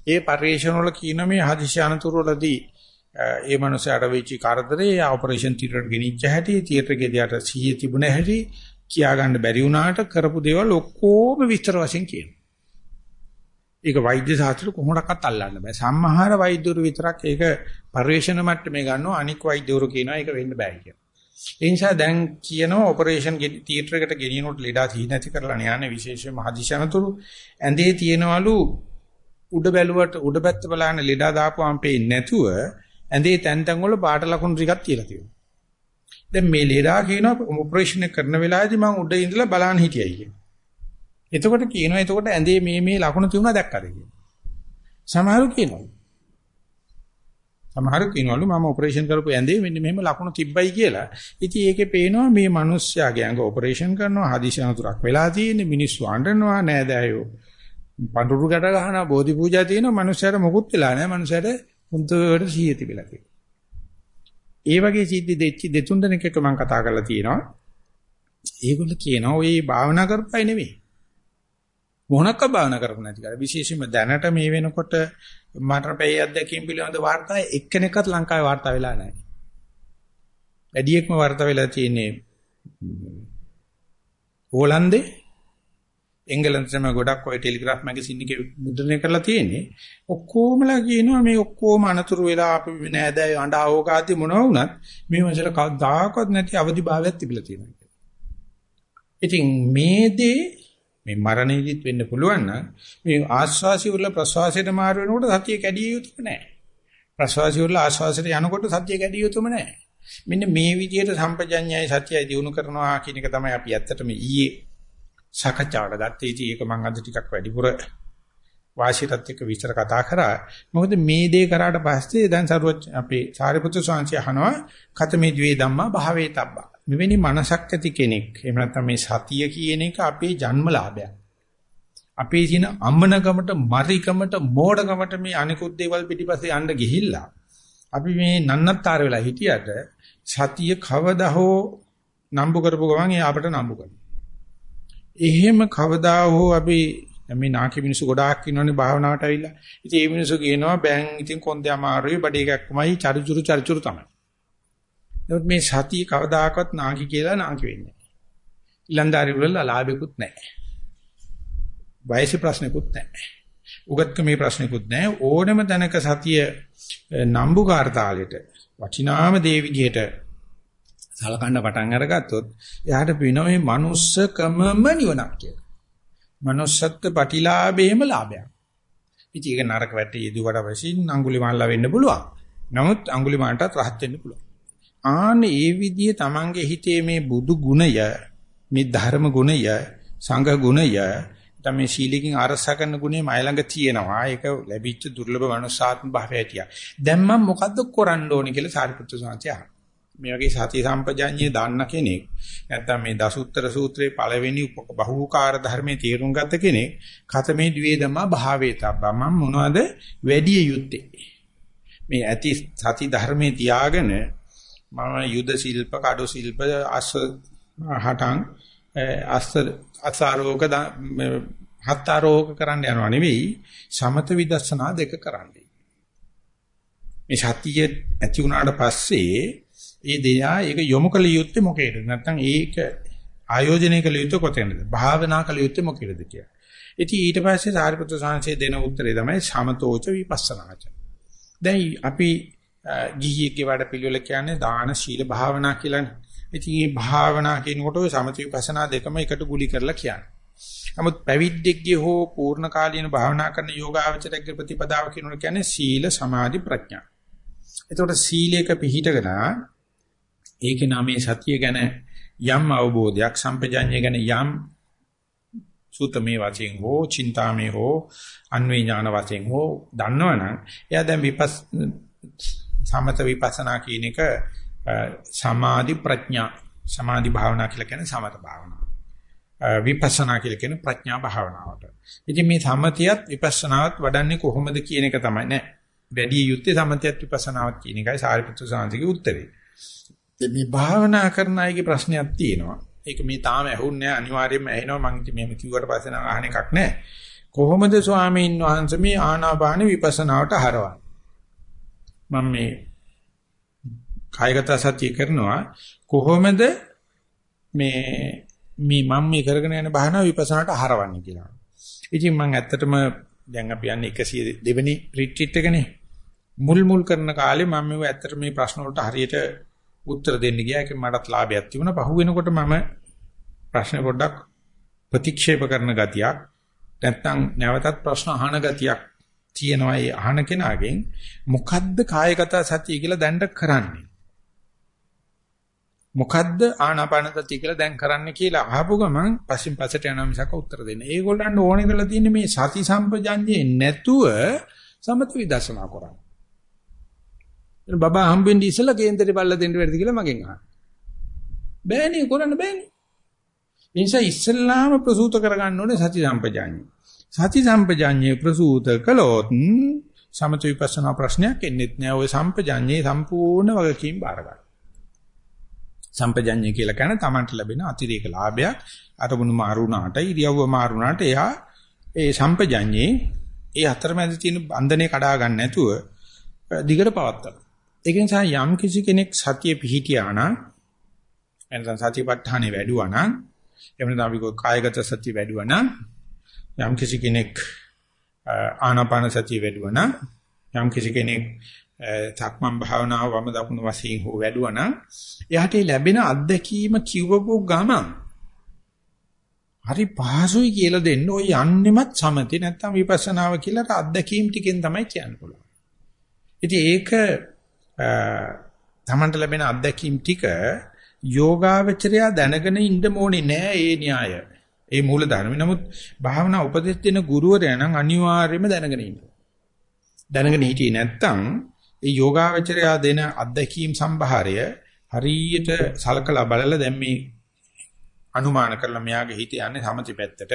ඒ පරිශන වල කියන මේ හදිසි අනතුරු වලදී ඒ මනුස්සයාට වෙච්ච කරදරේ ඔපරේෂන් තියටර් ගෙනිච්ච හැටි තියටර් ගෙදියට සිහිය තිබුණ හැටි කියා ගන්න බැරි වුණාට කරපු දේවල් ඔක්කොම විස්තර වශයෙන් කියනවා. ඒක වෛද්‍ය ශාස්ත්‍ර කොහොමඩක්වත් අල්ලන්න බෑ. සම්මහාර වෛද්‍යවරු විතරක් ඒක පරිශන මට්ටමේ ගන්නවා අනික් වෛද්‍යවරු කියනවා ඒක වෙන්න බෑ කියලා. ඒ නිසා දැන් කියනවා ඔපරේෂන් තියටර් එකට ගෙනියනකොට ලෙඩා තී නැති කරලා යන්නේ විශේෂයෙන්ම හදිසියනතුරු ඇඳේ තියෙනවලු උඩ බැලුවට උඩ පැත්ත බලන්න ලෙඩා දාපුවාම පේන්නේ නැතුව ඇඳේ තැන් තැන් වල පාට ලකුණු ටිකක් තියලා තියෙනවා. දැන් මේ ලෙඩා කියනවා ඔපරේෂන් එක කරන වෙලාවේදී මම උඩ ඉඳලා බලන්න හිටියයි කියනවා. එතකොට කියනවා එතකොට ඇඳේ මේ මේ ලකුණු තියුණා දැක්කද කියලා. සමහරු කියනවා. සමහරු කියනවලු මම ඔපරේෂන් කරපු ඇඳේ මෙන්න මෙහෙම ලකුණු තිබ්බයි කියලා. ඉතින් ඒකේ පේනවා මේ මිනිස්යාගේ ඇඟ ඔපරේෂන් කරනවා හදිසි අනතුරක් වෙලා තියෙන්නේ මිනිස්සු අඬනවා නෑදෑයෝ. පඳුරු ගැට ගහනවා බෝධි පූජා තියෙනවා මිනිස්යාට මොකුත් වෙලා නෑ මිනිස්යාට හුඳට සිහිය තිබිලා තියෙනවා. ඒ වගේ සිද්ධි දෙච්චි දෙතුන් දෙනෙක් එක්ක මම කතා කරලා තියෙනවා. ඒගොල්ලෝ කියනවා ඔය භාවනා කරපයි නෙවෙයි. මොනක්ක භාවනා කරපු නැති cara විශේෂයෙන්ම දැනට මේ වෙනකොට මට පැය අධ්‍යක්ෂින් පිළිබඳ වාර්තා එක්කෙනෙක්වත් ලංකාවේ වාර්තා වෙලා නැහැ. වැඩියෙක්ම වාර්තා වෙලා තියෙන්නේ හෝලන්දේ එංගලන්තෙම ගොඩක් ඔය ටෙලිග්‍රාෆ් මැගසින් එකේ මුද්‍රණය කරලා තියෙන්නේ ඔක්කොමලා කියනවා මේ ඔක්කොම අනතුරු වෙලා අපි නෑදෑයෝ අඬ ආවෝකාදී මොනවා වුණත් මේ වන්සල කවදාකවත් නැති අවදිභාවයක් තිබිලා තියෙනවා ඉතින් මේ දේ මේ මරණයදිත් වෙන්න පුළුවන් නම් මේ ආස්වාසිය වල ප්‍රසවාසයට මාරු වෙනකොට සතිය කැඩිය යුතුම නැහැ. ප්‍රසවාසිය වල ආස්වාසයට යනකොට සතිය කැඩිය යුතුම නැහැ. මෙන්න මේ විදිහට සම්පජඤ්ඤයයි සතියයි දිනු කරනවා කියන එක තමයි අපි ඇත්තටම ඊයේ සාකච්ඡාවට ගත්තේ. ඉතින් ඒක මම අද ටිකක් වැඩිපුර වාසියටත් එක්ක විස්තර කතා කරා. මොකද මේ දේ කරාට පස්සේ දැන් සරුවත් අපේ සාරිපුත්‍ර ස්වාමීන් අහනවා කතමේ ද්වේ ධම්මා භාවේ තබ්බා. මෙවැනි මනසක් ඇති කෙනෙක් එහෙම නැත්නම් මේ සතිය කියන එක අපේ ජන්මලාභයක්. අපේ තියෙන අම්මනකමට, මරිකමට, මෝඩකමට මේ අනිකුත් දේවල් පිටිපස්සේ යන්න ගිහිල්ලා අපි මේ නන්නත්තර වෙලා හිටියට සතිය කවදා හෝ නම්බු කරපු ගමන් ඒ අපට නම්බු කරනවා. එහෙම කවදා හෝ අපි මේ නාකි මිනිස්සු ගොඩාක් ඉන්නෝනේ භාවනාවට ඇවිල්ලා. ඉතින් මේ මිනිස්සු කියනවා බෑන් ඉතින් කොන්දේ අමාරුයි බඩේ එකක්මයි චරිචුරු චරිචුරු තමයි. නමුත් මේ සතිය කවදාකවත් නාකි කියලා නාකි වෙන්නේ නැහැ. ඊලන්දාරි වල ලාභෙකුත් නැහැ. වයසේ ප්‍රශ්නෙකුත් නැහැ. උගත්කමේ ප්‍රශ්නෙකුත් නැහැ. ඕනම තැනක සතිය නම්බුකාර්තාලෙට වටිනාම දේ විදිහට සලකන්න පටන් අරගත්තොත් එයාට පේනවා මේ manussකමම නිවනක් කියලා. manussත්ත්ව ප්‍රතිලාභේම ලාභයක්. ඉතින් ඒක නරක වැටේ යෙදුවට වශයෙන් අඟුලිමාල්ලා වෙන්න පුළුවන්. නමුත් අඟුලිමාලටත් රහත් වෙන්න පුළුවන්. ආන ඒ විදිහේ Tamange හිතේ මේ බුදු ගුණය මේ ධර්ම ගුණය සංඝ ගුණය තමයි සීලකින් ආරසා කරන ගුණය මයි ළඟ තියෙනවා ඒක ලැබිච්ච දුර්ලභ මනුස්සාත්ම භාවය ඇතිය. දැන් මම මොකද්ද කරන්න ඕනේ කියලා සාරිපුත්‍ර සාන්තිය මේ වගේ සති සම්පජාඤ්ඤය දාන්න කෙනෙක් නැත්නම් මේ දසුත්තර සූත්‍රයේ පළවෙනි බහූකාර ධර්මයේ තේරුම් ගත්ත කෙනෙක් කතමේ ද්වේදම භාවේතබ්බ මම මොනවද? වැඩි යුත්තේ. මේ ඇති සති ධර්මයේ තියාගෙන මම යුද ශිල්ප, කඩු ශිල්ප, අස් හටන් අස් අසාරෝග හතරෝග කරන්න යනවා නෙවෙයි සමත විදර්ශනා දෙක කරන්නේ. මේ සතිය ඇති වුණාට පස්සේ ඒ දෙයා ඒක යොමු කළ යුත්තේ මොකේද? නැත්නම් ඒක ආයෝජනය කළ යුත්තේ කොතැනද? භාවනා කළ යුත්තේ මොකේද කියලා. ඉතින් ඊට පස්සේ සාරිපුත්‍ර සාංශේ දෙන උත්තරේ තමයි සමතෝච විපස්සනාච. දැන් අපි ගිහියෙක්ගේ වැඩ පිළිවෙල කියන්නේ දාන ශීල භාවනා කියලානේ. ඉතින් මේ භාවනා කියනකොට ඔය සමථ විපස්සනා දෙකම එකට ගුලි කරලා කියන්නේ. නමුත් පැවිද්දෙක්ගේ හෝ පූර්ණ කාලීන භාවනා කරන යෝගාවචරයේ ප්‍රතිපදාව කියනවා කියන්නේ සීල සමාධි ප්‍රඥා. එතකොට සීලයක පිහිටගෙන ඒකේ නාමයේ සතිය ගැන යම් අවබෝධයක් සම්පජාඤ්ඤය ගැන යම් සූතමේ වශයෙන් හෝ චින්තාමේ හෝ අන්වේ ඥාන වශයෙන් හෝ දන්නවනම් එයා දැන් විපස් සමත විපස්සනා කියන එක සමාධි ප්‍රඥා සමාධි භාවනා කියලා කියන්නේ සමත භාවනාව. විපස්සනා කියලා කියන ප්‍රඥා භාවනාවට. ඉතින් මේ සමතියත් විපස්සනාවත් වඩන්නේ කොහොමද කියන එක තමයි නෑ. වැඩි යුත්තේ සමතියත් විපස්සනාවත් කියන එකයි සාරිපුත්‍ර සාන්තිගේ උත්තරේ. මේ භාවනා කරන අයගේ ප්‍රශ්නයක් තියෙනවා. ඒක මේ තාම ඇහුන්නේ නැහැ අනිවාර්යයෙන්ම ඇහෙනවා මම ඉතින් මෙහෙම කිව්වට පස්සේ නම් අහන එකක් නැහැ. කොහොමද ස්වාමීන් වහන්සේ මේ ආනාපාන විපස්සනාවට හරවන්නේ? මම මේ කායගත සතිය කරනවා කොහොමද මේ මේ මම මේ කරගෙන යන භාවනාව විපස්සනාට හරවන්නේ කියලා. ඉතින් මම ඇත්තටම දැන් අපි යන්නේ 100 දෙවෙනි රිට්‍රීට් එකනේ. මුල් මුල් කරන කාලේ මම මේ ඇත්තට මේ ප්‍රශ්න වලට හරියට උත්තර දෙන්න ගියා. ඒක මටත් ලාභයක් තිබුණා. පහු වෙනකොට මම ප්‍රශ්න පොඩ්ඩක් ප්‍රතික්ෂේප කරන ගතියක් නැත්නම් නැවතත් ප්‍රශ්න අහන ගතියක් තියෙනවා. ඒ අහන කෙනාගෙන් මොකද්ද කායගත සතිය කියලා දැනට කරන්නේ? මොකද්ද ආනාපාන සතිය කියලා දැන් කරන්න කියලා අහපු ගමන් පස්සින් පස්සට යනවා මිසක උත්තර දෙන්න. ඒගොල්ලන්ට ඕනේ කරලා තියෙන්නේ මේ සති සම්පජඤ්ඤේ නැතුව සමත විදර්ශනා කරන්න. බබා හම්බෙන්නේ ඉස්සලා කේන්දරේ බල්ල දෙන්න වැඩි කියලා මගෙන් අහනවා. බෑනේ කරන්න බෑනේ. ඒ නිසා ඉස්සල්ලාම ප්‍රසූත කරගන්න ඕනේ සති සම්පජාඤ්ඤය. සති සම්පජාඤ්ඤය ප්‍රසූත කළොත් සමත විපස්සනා ප්‍රශ්නයක් එන්නේත් නෑ. ওই සම්පජාඤ්ඤේ සම්පූර්ණ වගකීම් බාර ගන්න. සම්පජාඤ්ඤය කියලා කියන්නේ Tamanට ලැබෙන අතිරේක ලාභයක්. අරමුණු මාරුණාට ඉරියව්ව මාරුණාට එයා ඒ සම්පජාඤ්ඤේ ඒ අතරමැද තියෙන බන්ධනේ කඩා ගන්න නැතුව දිගට පවත්තන. ඒක නිසා යම් කිසි කෙනෙක් සතිය පිහිටියා නම් එනසන් සතිපට්ඨානෙ වැඩුවා නම් එහෙම නැත්නම් අපි කායගත සතිය වැඩුවා නම් යම් කිසි කෙනෙක් ආනාපාන සතිය වැඩුවා නම් යම් කිසි කෙනෙක් සක්මන් භාවනාව වම දකුණු වශයෙන් හෝ වැඩුවා නම් එයාට ලැබෙන අත්දැකීම කිව්වපු ගමන් හරි පහසුයි කියලා දෙන්න ඔය යන්නෙමත් සමතේ නැත්තම් විපස්සනාව කියලා අත්දැකීම් ටිකෙන් තමයි කියන්න පුළුවන්. ඉතින් ඒක තමන්ට ලැබෙන අත්දැකීම් ටික යෝගාවචරයා දැනගෙන ඉන්න ඕනේ නෑ ඒ න්‍යාය. ඒ මූල ධර්ම. නමුත් භාවනා උපදෙස් දෙන ගුරුවරයා නම් අනිවාර්යයෙන්ම දැනගෙන ඉන්න. දැනගෙන හිටියේ නැත්තම් ඒ යෝගාවචරයා දෙන අත්දැකීම් සම්භාරය හරියට සලකලා බලලා දැන් මේ අනුමාන කරලා මෙයාගේ හිත යන්නේ සමති පැත්තට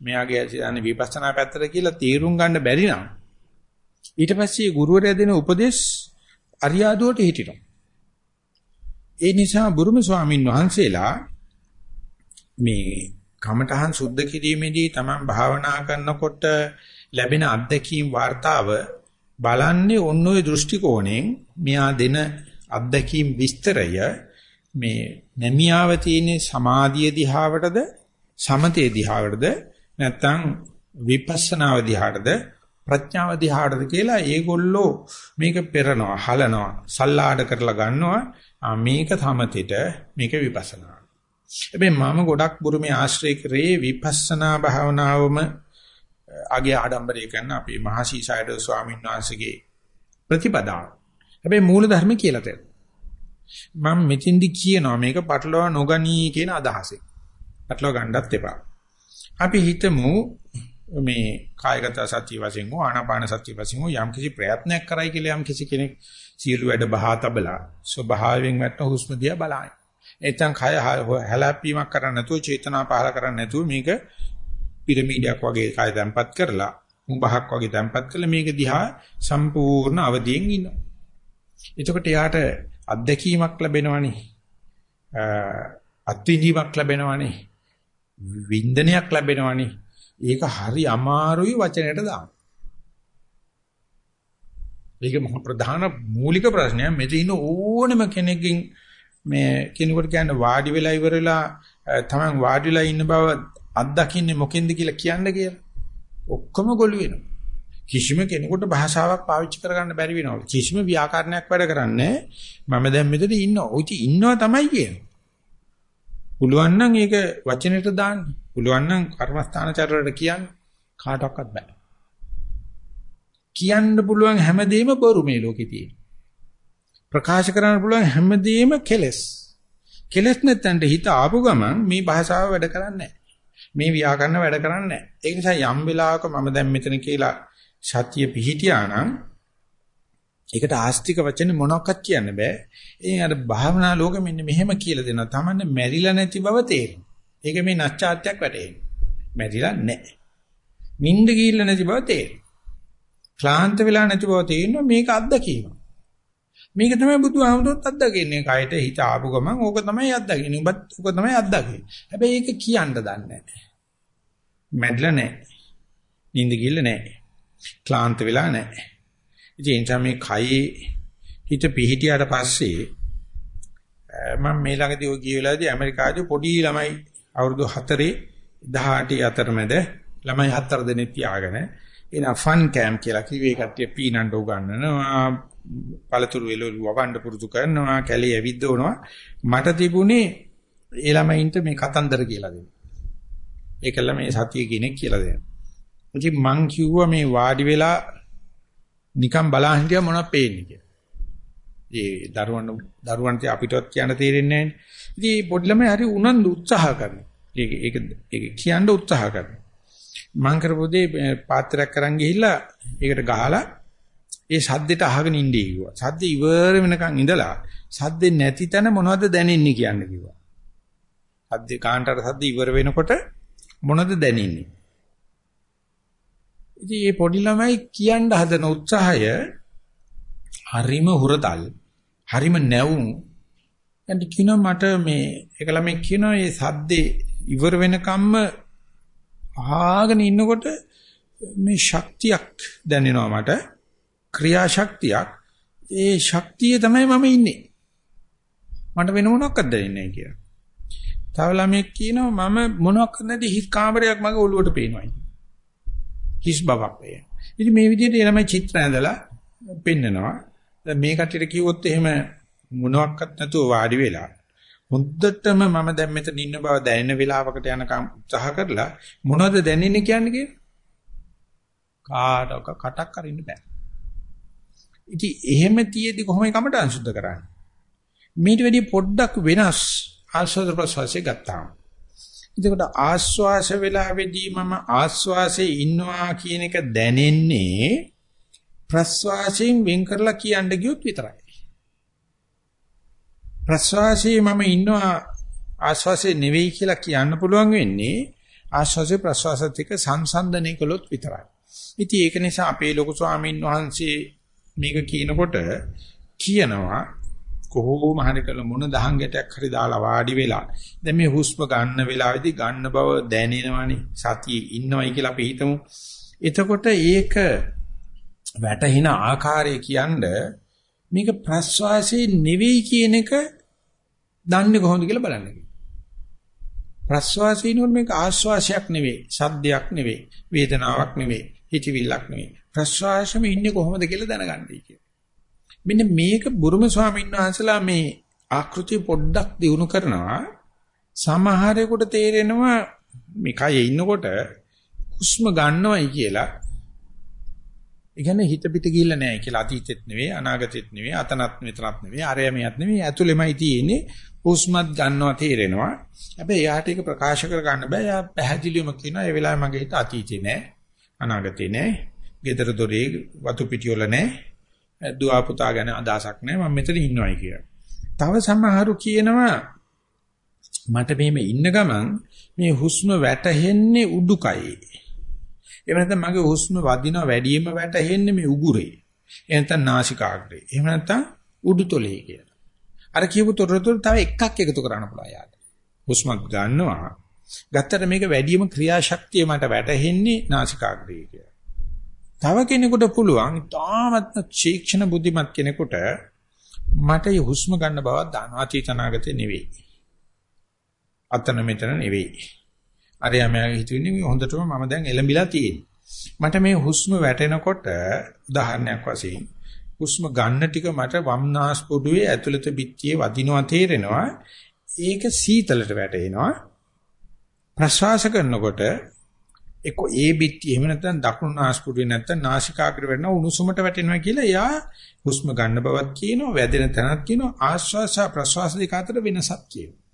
මෙයාගේ යන්නේ විපස්සනා පැත්තට කියලා තීරුම් ගන්න බැරි නම් ඊට පස්සේ ගුරුවරයා දෙන උපදේශ අරියාදුවට හිටිනවා. ඒ නිසා බුරුම ස්වාමින් වහන්සේලා මේ කමඨහන් සුද්ධ කිරීමේදී තමන් භාවනා කරනකොට ලැබෙන අත්දැකීම් වார்த்தාව බලන්නේ ඔන්න ඔය දෘෂ්ටි කෝණයෙන් මෙයා දෙන අත්දැකීම් විස්තරය මේ නැමියාව තියෙන සමාධිය දිහාවටද සමතේ දිහාවටද නැත්නම් විපස්සනාව දිහාටද ප්‍රඥාව දිහාටද කියලා ඒගොල්ලෝ මේක පෙරනවා හලනවා සල්ලාඩ කරලා ගන්නවා මේක තමතෙට මේක විපස්සනා. හැබැයි මම ගොඩක් බුරුමේ ආශ්‍රය කරේ විපස්සනා භාවනාවම අගේ ආඩම්බරය කරන අපේ මහසීසයිඩ ස්වාමීන් වහන්සේගේ ප්‍රතිපදාව. හැබැයි මූල ධර්ම කියලා තියෙනවා. මම මෙතින්දි කියනවා මේක පටලවා නොගනී කියන අදහසෙන්. පටලවා ගන්නත් එපා. අපි හිතමු මේ කායගත සත්‍ය වශයෙන් හෝ ආනාපාන සත්‍ය වශයෙන් හෝ යම් කිසි ප්‍රයත්නයක් කරයි කියලා යම් කිසි කෙනෙක් සියලු වැඩ බහා තබලා ස්වභාවයෙන් වැටෙන හුස්ම දිහා බලائیں. නැත්නම් කය හැලැප්පීමක් කරන්නේ නැතුව චේතනා පහල කරන්නේ නැතුව මේක පිරමීඩයක් වගේ කය තැම්පත් කරලා මුබහක් වගේ තැම්පත් කරලා මේක දිහා සම්පූර්ණ අවදියෙන් ඉන්නවා. එතකොට යාට අත්දැකීමක් ලැබෙනවනේ. අත්විඳීමක් ලැබෙනවනේ. වින්දනයක් ලැබෙනවනේ. ඒක හරි අමාරුයි වචනයට දාන්න. මේක මහ ප්‍රධාන මූලික ප්‍රශ්නයක්. මෙතන ඉන්න ඕනම කෙනෙක්ගෙන් මේ කෙනෙකුට කියන්න වාඩි වෙලා ඉවරලා තමන් වාඩිලා ඉන්න බව අත්දකින්නේ මොකෙන්ද කියලා කියන්න කියලා. ඔක්කොම ගොළු වෙනවා. කිසිම කෙනෙකුට භාෂාවක් පාවිච්චි කරගන්න බැරි වෙනවා. කිසිම ව්‍යාකරණයක් වැඩ කරන්නේ මම දැන් මෙතන ඉන්නවා. ඔය ඉන්නවා තමයි කියන්නේ. පුළුවන් නම් ඒක වචනෙට දාන්න. පුළුවන් නම් කර්මස්ථානචරයට කියන්න කාටවත් බෑ. කියන්න පුළුවන් හැමදේම බොරු මේ ලෝකේ තියෙන. ප්‍රකාශ කරන්න පුළුවන් හැමදේම කෙලස්. කෙලස් නැත්තන්ට හිත ආපු ගමන් මේ භාෂාව වැඩ කරන්නේ මේ ව්‍යාකරණ වැඩ කරන්නේ නැහැ. ඒ නිසා යම් වෙලාවක මම දැන් මෙතන කියලා සත්‍ය පිහිටියා නම් ඒකට ආස්තික වචන මොනක්වත් කියන්න බෑ. ඒ අර භාවනා ලෝකෙ මෙන්න මෙහෙම කියලා දෙනවා. Tamanne මැරිලා නැති බව තේරෙනවා. ඒක මේ නැස්චාත්‍යයක් වැටෙන්නේ. මැරිලා නැහැ. නිින්ද ගිහිල්ලා නැති බව තේරෙනවා. ක්ලාන්ත වෙලා නැති බව තේරෙනවා. මේක අත්දැකීම. මේක තමයි බුදුහාමුදුරුවෝත් අත්දකින්නේ. කයට හිත ආපු ගමන් ඕක තමයි අත්දකින්නේ. උඹත් ඕක තමයි අත්දකින්නේ. හැබැයි ඒක කියන්න දන්නේ නැහැ. මැරිලා නැහැ. නිින්ද ගිහිල්ලා නැහැ. ක්ලාන්ත වෙලා නැහැ. ඉතින් මේ කයේ හිත පිහිටියට පස්සේ මම මේ ළඟදී ඔය ගිය වෙලාවේදී ඇමරිකාවේ පොඩි ළමයි අවුරුදු 4 18 අතරමැද ළමයි හතර දෙනෙක් තියාගෙන එන ෆන් කැම්ප් කියලා කිව්වේ කට්ටිය පීනන්න උගන්වනවා පළතුරු එළවලු වවන්න පුරුදු කරනවා කැලේ ඇවිද්දවනවා මට තිබුණේ ඒ ළමයින්ට මේ කතන්දර කියලා දෙන්න. ඒකල මේ සතිය කෙනෙක් කියලා දෙන්න. ඉතින් මං කිව්වා මේ වාඩි වෙලා නිකන් බලන් හිටියා මොනවද පේන්නේ කියලා. ඒ දරුවන් දරුවන්ට අපිටවත් කියන්න තේරෙන්නේ නැහැ. ඉතින් පොඩි ළමයි හරි උනන්දු උත්සාහ කරනවා. ඒක ඒක ඒක කියන්න උත්සාහ කරනවා. මං කරපොදේ පාත්‍රයක් කරන් ගිහිල්ලා ඒකට ගහලා ඒ සද්දෙට අහගෙන ඉන්නේ කිව්වා. සද්ද ඉවර වෙනකන් ඉඳලා සද්දේ නැති තැන මොනවද දැනෙන්නේ කියන්න කිව්වා. සද්දේ කාන්ටර සද්ද ඉවර වෙනකොට මොනවද දැනෙන්නේ? ඉතින් මේ පොඩි ළමයි කියන්න හදන උත්සාහය හරිම හුරතල් හරිම නැවුම් එන්ට කියනවා මට මේ එක ළමයි කියනවා මේ සද්දේ ඉවර වෙනකම්ම ආගෙන ඉන්නකොට මේ ශක්තියක් දැනෙනවා මට ක්‍රියාශක්තියක් ඒ ශක්තිය තමයි මම ඉන්නේ මට වෙන මොනක්වත් දැනෙන්නේ නැහැ කියලා. තව ළමෙක් කියනවා මම මොනක්වත් නැති හිස් කාමරයක් මගේ ඔළුවට පේනවා. හිස් බවක් වේ. ඉතින් මේ විදිහට ළමයි චිත්‍ර ඇඳලා පෙන්නනවා. දැන් මේ කටියට කිව්වොත් එහෙම මොනවත් නැතුව වාඩි වෙලා හොද්දටම මම දැන් මෙතන ඉන්න බව දැනෙන වෙලාවකට යනකම් උත්සාහ කරලා මොනවද දැනෙන්නේ කියන්නේ කියලා කාටක කටක් අරින්න බෑ. ඉතින් එහෙම තියේදී කොහොමයි කමට අංශුද්ධ කරන්නේ? මේට වැඩි පොඩ්ඩක් වෙනස් ආස්වාද ප්‍රසවාසය ගත්තාම. එතකොට ආස්වාස වේලාවේදී මම ආස්වාසේ ඉන්නවා කියන එක දැනෙන්නේ ප්‍රස්වාසයෙන් වෙන් කරලා කියන්න ගියොත් විතරයි. ප්‍රස්වාසයේ මම ඉන්නවා ආස්වාසේ නෙවෙයි කියලා කියන්න පුළුවන් වෙන්නේ ආස්වාසේ ප්‍රස්වාසත් එක්ක සංසන්දනය කළොත් විතරයි. ඉතින් ඒක නිසා අපේ ලොකු ස්වාමීන් වහන්සේ මේක කියනකොට කියනවා කොහොම හරි කළ මොන දහං ගැටයක් හරි දාලා වාඩි වෙලා දැන් මේ හුස්ම ගන්න වෙලාවේදී ගන්න බව දැනෙනවනේ සතියේ ඉන්නවයි කියලා අපි හිතමු එතකොට ඒක වැටහින ආකාරය කියන්නේ මේක ප්‍රස්වාසයේ නෙවෙයි කියන එක දන්නේ කොහොමද කියලා බලන්න. ප්‍රස්වාසීනොත් මේක ආස්වාසයක් නෙවෙයි, සද්දයක් නෙවෙයි, වේදනාවක් නෙවෙයි, හිතවිල්ලක් නෙවෙයි. ප්‍රස්වාසෙම ඉන්නේ කොහොමද කියලා දැනගන්නයි කියන්නේ. මෙන්න මේක බුරුම ස්වාමීන් වහන්සේලා මේ ආකෘති පොඩ්ඩක් දිනු කරනවා. සමහරෙකුට තේරෙනවා මේ කයේ ඉන්නකොට හුස්ම ගන්නවයි කියලා ඒ කියන්නේ හිත පිට ගිහිල්ලා නැහැ කියලා අතීතෙත් නෙවෙයි අනාගතෙත් නෙවෙයි අතනත් මෙතනත් නෙවෙයි අරයමියත් නෙවෙයි ඇතුළෙමයි තියෙන්නේ. හුස්මත් ගන්නවා තේරෙනවා. හැබැයි යාට ඒක ප්‍රකාශ කර ගන්න බෑ. යා පැහැදිලිවම කියනවා ඒ වෙලාවේ මගේ හිත අතීතේ නෑ අනාගතේ නෑ. gedara dore වතු පිටියොල නෑ. දුව පුතා ගැන අදහසක් නෑ. මම මෙතන ඉන්නවයි කියලා. තව සමහරු කියනවා මට මෙහෙම ඉන්න ගමන් මේ හුස්ම වැටෙන්නේ උඩුකයේ. එහෙම නැත්නම් මගේ හුස්ම වදිනවා වැඩියෙන්ම වැටෙන්නේ මේ උගුරේ. එහෙම නැත්නම් නාසිකාග්‍රේ. එහෙම නැත්නම් උඩුතොලේ කියලා. අර කියපු තොරතුරු තව එකක් එකතු කරන්න පුළුවන් යාට. හුස්මක් ගන්නවා. ගත්තට මේක වැඩිම ක්‍රියාශක්තිය මට වැටහෙන්නේ නාසිකාග්‍රේ කියලා. තව කෙනෙකුට පුළුවන් තාමත් ශීක්ෂණ බුද්ධිමත් කෙනෙකුට මට හුස්ම ගන්න බවක් දානවා අතීතනාගතේ නෙවෙයි. අතන මෙතන නෙවෙයි. අරයා මගේ හිතුවේ මේ හොඳටම මම දැන් එළඹිලා තියෙන්නේ. මට මේ හුස්ම වැටෙනකොට උදාහරණයක් වශයෙන් හුස්ම ගන්න ටික මට වම්නාස්පුඩුවේ ඇතුළත පිටියේ වදිනවා තේරෙනවා. ඒක සීතලට වැටෙනවා. ප්‍රශ්වාස කරනකොට එක්ක ඒ පිටිය එහෙම නැත්නම් දකුණු නාස්පුඩුවේ නැත්නම් නාසිකාග්‍ර වෙන උණුසුමට වැටෙනවා කියලා එයා හුස්ම ගන්න බවක් කියනවා වැදෙන තැනක් කියනවා ආශ්වාස ප්‍රශ්වාස දෙක අතර වෙනසක් කියනවා.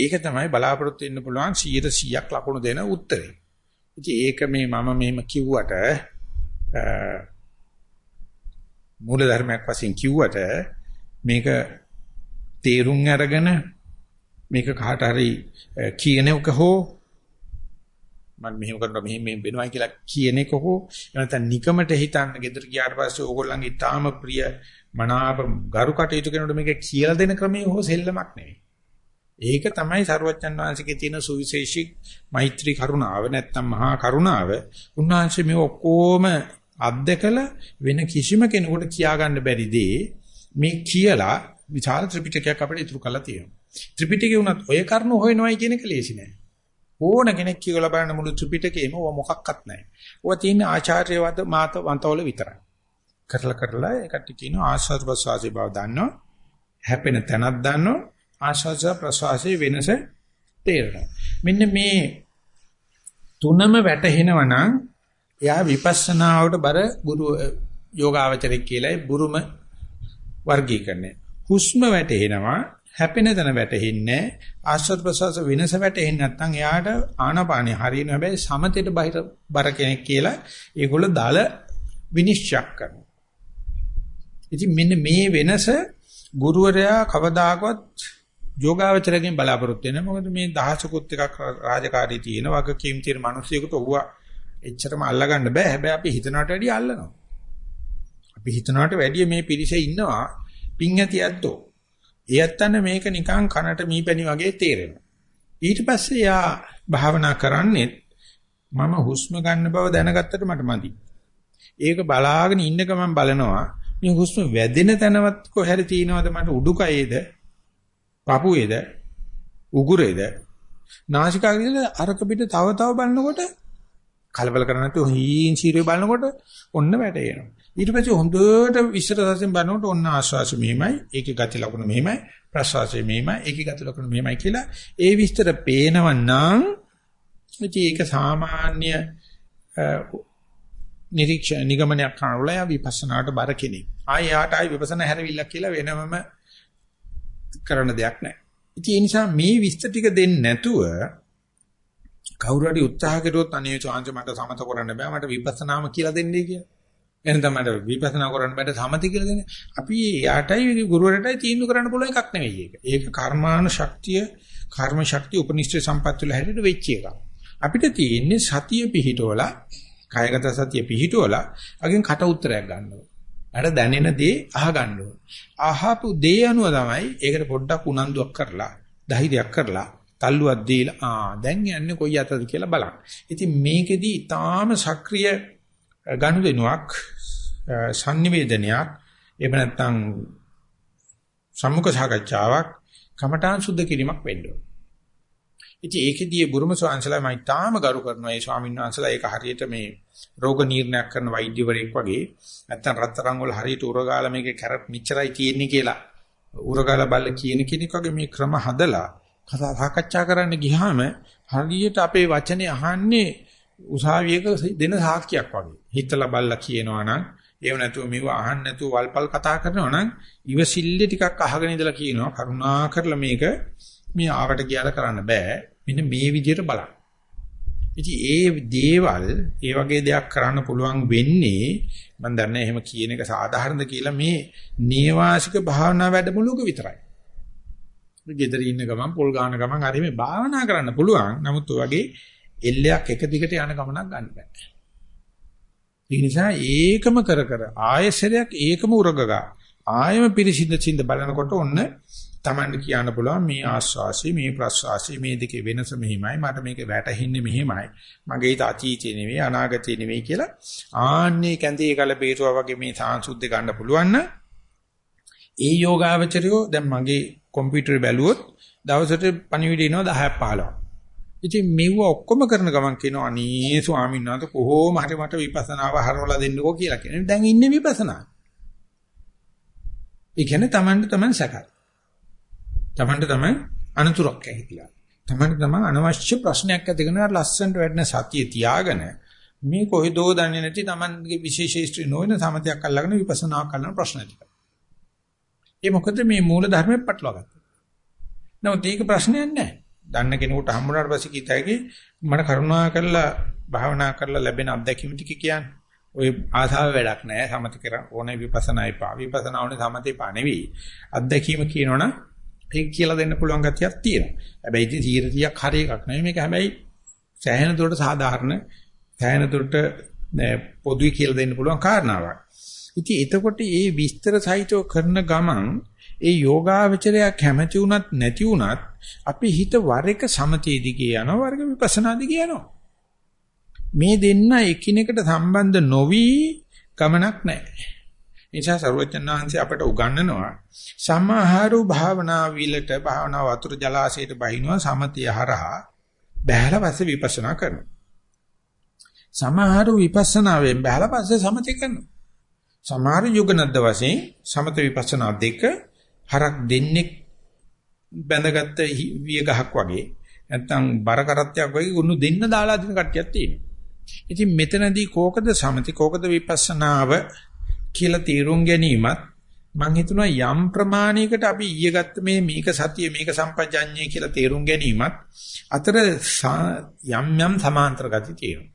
ඒක තමයි බලාපොරොත්තු වෙන්න පුළුවන් 100%ක් ලකුණු දෙන උත්තරේ. ඉතින් ඒක මේ මම මෙහෙම කිව්වට මූල ධර්මයක් වශයෙන් කිව්වට මේක තේරුම් අරගෙන මේක කාට හරි කියනක හෝ මම මෙහෙම කරනවා මෙහෙම මෙහෙම වෙනවා කියලා කියන එක හෝ නැත්නම් නිකමට හිතන්න ගෙදර ගියාට පස්සේ ඕගොල්ලන්ගේ ඊටාම ප්‍රිය මනාප ගරු කටයුතු කරනකොට මේක කියලා දෙන ක්‍රමය හෝ සෙල්ලමක් නෙවෙයි. ඒක තමයි සරුවච්චන් වහන්සේගේ තියෙන සුවිශේෂී මෛත්‍රී කරුණාව නැත්නම් මහා කරුණාව. උන්වහන්සේ මේ ඔක්කොම අත්දකල වෙන කිසිම කෙනෙකුට කියා ගන්න බැරි දේ මේ කියලා විචාර ත්‍රිපිටකයක් අපිට ඉතුරු කරලා තියෙනවා. ත්‍රිපිටකේ උනත් ඔය කරුණු හොයනවයි කියන එක ලේසි නෑ. ඕන කෙනෙක් කියලා බලන්න මුළු ත්‍රිපිටකේම ඔය මොකක්වත් නැහැ. ඔය තියෙන ආචාර්යවද මාත වන්තවල විතරයි. කරලා කරලා ඒකට කියනවා ආස්වාද ප්‍රසවාසී බව දන්නවා. හැපෙන තැනක් දන්නවා. ආස්වාද ප්‍රසවාසී වෙනස තේරෙනවා. මෙන්න මේ තුනම වැටහෙනවා නම් එයා විපස්සනාවට බර ගුරු යෝගාවචරයක් කියලායි බුරුම වර්ගීකරණය. හුස්ම වැටෙනවා හැපෙන තැන වැටෙන්නේ ආශ්වාස ප්‍රශ්වාස වෙනස වැටෙන්නේ නැත්නම් එයාට ආනාපානිය හරියන හැබැයි සමතේට බහිර බර කෙනෙක් කියලා ඒගොල්ලෝ දල විනිශ්චය කරනවා. ඉතින් මෙන්න මේ වෙනස ගුරුවරයා කවදාකවත් යෝගාවචරයෙන් බලාපොරොත්තු වෙන්නේ මොකද මේ දහසකුත් එකක් රාජකාරී තියෙන වගකීම් තියෙන මිනිස්සුයෙකුට ඔව්ව එච්චරම අල්ලගන්න බෑ. හැබැයි අපි හිතනවට වැඩිය අල්ලනවා. අපි හිතනවට වැඩිය මේ පිරිසේ ඉන්නවා. පිං ඇති ඇද්දෝ ඒ ඇත්තන්න මේක නිකන් කනට මීපැණි වගේ තේරෙනවා. ඊට පස්සේ යා භාවනා කරන්නේ මම හුස්ම ගන්න බව දැනගත්තට මට මදි. ඒක බලාගෙන ඉන්න ගමන් බලනවා. මේ හුස්ම වැදෙන තැනවත් කොහරි තියනවද? මට උඩුකයේද? පපුවේද උගුරේද නාසිකාග්‍රේද අරක පිට තව තව බලනකොට කලබල කරන්නේ නැතුව හීන් සීරිය බලනකොට ඔන්න වැටේනවා. ඊට පස්සේ හොඳට විස්තර සැසින් බලනකොට ඔන්න ආශ්වාසය මෙහිමයි, ඒකේ ගති ලක්ෂණ මෙහිමයි, ප්‍රශ්වාසය මෙහිමයි, ඒකේ ගති ලක්ෂණ මෙහිමයි කියලා ඒ විස්තර පේනවනම් ඒක සාමාන්‍ය නිරීක්ෂණ නිගමනයක් කරනවල යා විපස්සනාට බර කෙනෙක්. ආය යාට ආයි විපස්සනා හැරවිල්ලක් කියලා වෙනමම කරන දෙයක් නැහැ. ඉතින් ඒ නිසා මේ විස්තර ටික දෙන්නේ නැතුව කවුරු හරි උත්සාහ කරුවොත් අනේ චාන්ස මට සමත කරන්න බෑ මට විපස්සනාම කියලා දෙන්නේ කියලා. එහෙනම් තමයි විපස්සනා කරන්න බෑ සමති කියලා දෙන්නේ. අපි යාටයි ගුරුවරටයි තීන්දුව කරන්න පුළුවන් එකක් නෙවෙයි ඒක. ඒක කර්මාන ශක්තිය, කර්ම ශක්තිය උපනිෂ්ඨ සම්පත් වල හැටියට වෙච්ච එකක්. අපිට තියෙන්නේ සතිය පිහිටවලා, කායගත සතිය පිහිටවලා අගෙන් කට උත්තරයක් ගන්න ඕනේ. අර දැනෙන දේ අහගන්න ඕනේ. අහපු දේ අනුව තමයි ඒකට පොඩ්ඩක් උනන්දුවක් කරලා, ධෛර්යයක් කරලා තල්ලුවක් දීලා ආ දැන් යන්නේ කොයි අතද කියලා බලන්න. ඉතින් මේකෙදි ඊටාම සක්‍රීය ගනුදෙනුවක් sannivedanayak එහෙම නැත්නම් සම්මුඛ සාකච්ඡාවක් කමඨාන් සුද්ධ කිරීමක් වෙන්න ඕන. ඉතින් ඒකෙදී බුරුම ස්වාමීන්සලා මම ඊටාම ගරු කරනවා. ඒ ස්වාමීන් වහන්සේලා ඒක හරියට මේ රෝග නිర్ణයක් කරන වෛද්‍යවරයෙක් වගේ නැත්නම් රත්තරන් වල හරියට උරගාල මේකේ කැරට් මෙච්චරයි තියෙන්නේ කියලා. උරගාල බල්ල කියන කෙනෙක් වගේ මේ ක්‍රම හදලා කතා සාකච්ඡා කරන්න ගියාම හරියට අපේ වචනේ අහන්නේ උසාවියක දෙන සාක්කියක් වගේ. හිතලා බල්ලා කියනවා නම් ඒව නැතුව මේව අහන්න නැතුව වල්පල් කතා කරනවා නම් ඉවසිල්ල ටිකක් අහගෙන ඉඳලා කියනවා. කරුණා කරලා මේක මේ ආවට කියලා කරන්න බෑ. මෙන්න මේ විදිහට බලන්න. ඉතින් ඒ දේවල් ඒ වගේ දෙයක් කරන්න පුළුවන් වෙන්නේ මම දන්නේ එහෙම කියන එක සාධාරණද කියලා මේ නේවාසික භාවනා වැඩමුළුවක විතරයි. ගෙදර ඉන්න ගමන් පොල් ගාන ගමන් හරි මේ භාවනා කරන්න පුළුවන්. නමුත් ඔය වගේ එල්ලයක් එක දිගට යන ගමනක් ගන්න බෑ. ඒ නිසා ඒකම කර කර ආයසරයක් ඒකම උරගගා ආයම පිරිසිඳ සිඳ බලනකොට ඔන්න Tamanට කියන්න පුළුවන් මේ ආස්වාසි මේ ප්‍රස්වාසි මේ දෙකේ වෙනස මෙහිමයි මට මේක වැටහෙන්නේ මෙහිමයි මගේ හිත අතීතේ නෙවෙයි අනාගතේ නෙවෙයි කියලා ආන්නේ කැඳේ කල බේරුවා වගේ මේ සාංශුද්ධ ගන්න පුළුවන් ඒ යෝගාවචරයෝ දැන් මගේ කම්පියුටරේ බැලුවොත් දවසට පණිවිඩ එනවා 10ක් 15ක් ඉතින් මෙව ඔක්කොම කරන ගමන් කියනවා අනේ ස්වාමීන් වහන්සේ කොහොම හරි මට විපස්සනාව හරවලා දෙන්නකෝ කියලා කියනවා. දැන් ඉන්නේ විපස්සනා. ඒ කියන්නේ Tamanට Taman සැකයි. Tamanට Taman අනතුරක් ඇහිලා. Tamanට Taman අනවශ්‍ය ප්‍රශ්නයක් ඇති කරන ලස්සනට වැඩන සතිය තියාගෙන මේ කොහෙදෝ දන්නේ නැති Tamanගේ විශේෂීස්ත්‍රි නොවන සමතයක් අල්ලගෙන විපස්සනා කරන ප්‍රශ්න ටික. ඒ මොකද මේ මූල ධර්මෙත් පටලවා ගත්තා. නමුත් ඒක ප්‍රශ්නයක් නැහැ. දන්න කෙනෙකුට හම්බුනාට පස්සේ කීතයි මට කරුණා කරලා භාවනා කරලා ලැබෙන අත්දැකීම් ටික කියන්නේ. ඔය ආසාව වැඩක් නැහැ. සමත කර ඕනේ විපස්සනා එපා. විපස්සනා ඕනේ සමතේ පා නෙවෙයි. අත්දැකීම කියනවනම් ඒක කියලා දෙන්න පුළුවන් ගතියක් තියෙනවා. හැබැයි ඉතින් 100ක් හරි එකක් නෙවෙයි මේක හැබැයි සෑහෙන දුරට සාධාරණ සෑහෙන දුරට පොදුයි කියලා දෙන්න පුළුවන් කාරණාවක්. ඉතින් එතකොට මේ විස්තර සහිතව කරන ගමන් ඒ යෝගාවචරය කැමැති වුණත් නැති වුණත් අපි හිත වර එක සමතේ දිගේ යනවා වර්ග විපස්සනා දිගේ යනවා. මේ දෙන්න එකිනෙකට සම්බන්ධ නොවි ගමනක් නැහැ. නිසා සර්වඥාන්සේ අපට උගන්වනවා සමහරු භාවනා විලට භාවනා වතුර ජලාශයට බහිනවා සමතිය හරහා බහැලා පස්සේ විපස්සනා කරනවා. සමහරු විපස්සනාවෙන් බහැලා පස්සේ සමති කරනවා. සමහර යුගනද්ද වශයෙන් සමත විපස්සනා දෙක හරක් දෙන්නේ බැඳගත්ත විය ගහක් වගේ නැත්තම් බර කරත්තයක් වගේ උණු දෙන්න දාලා දින කට්ටියක් තියෙනවා. ඉතින් මෙතනදී කෝකද සමති කෝකද විපස්සනාව කියලා තීරුම් ගැනීමත් මම හිතනවා යම් ප්‍රමාණයකට අපි ඊයේ ගත්ත මේ මේක සතිය මේක සම්පජඤ්ඤය කියලා තීරුම් ගැනීමත් අතර යම් යම් සමාන්තර ගති තියෙනවා.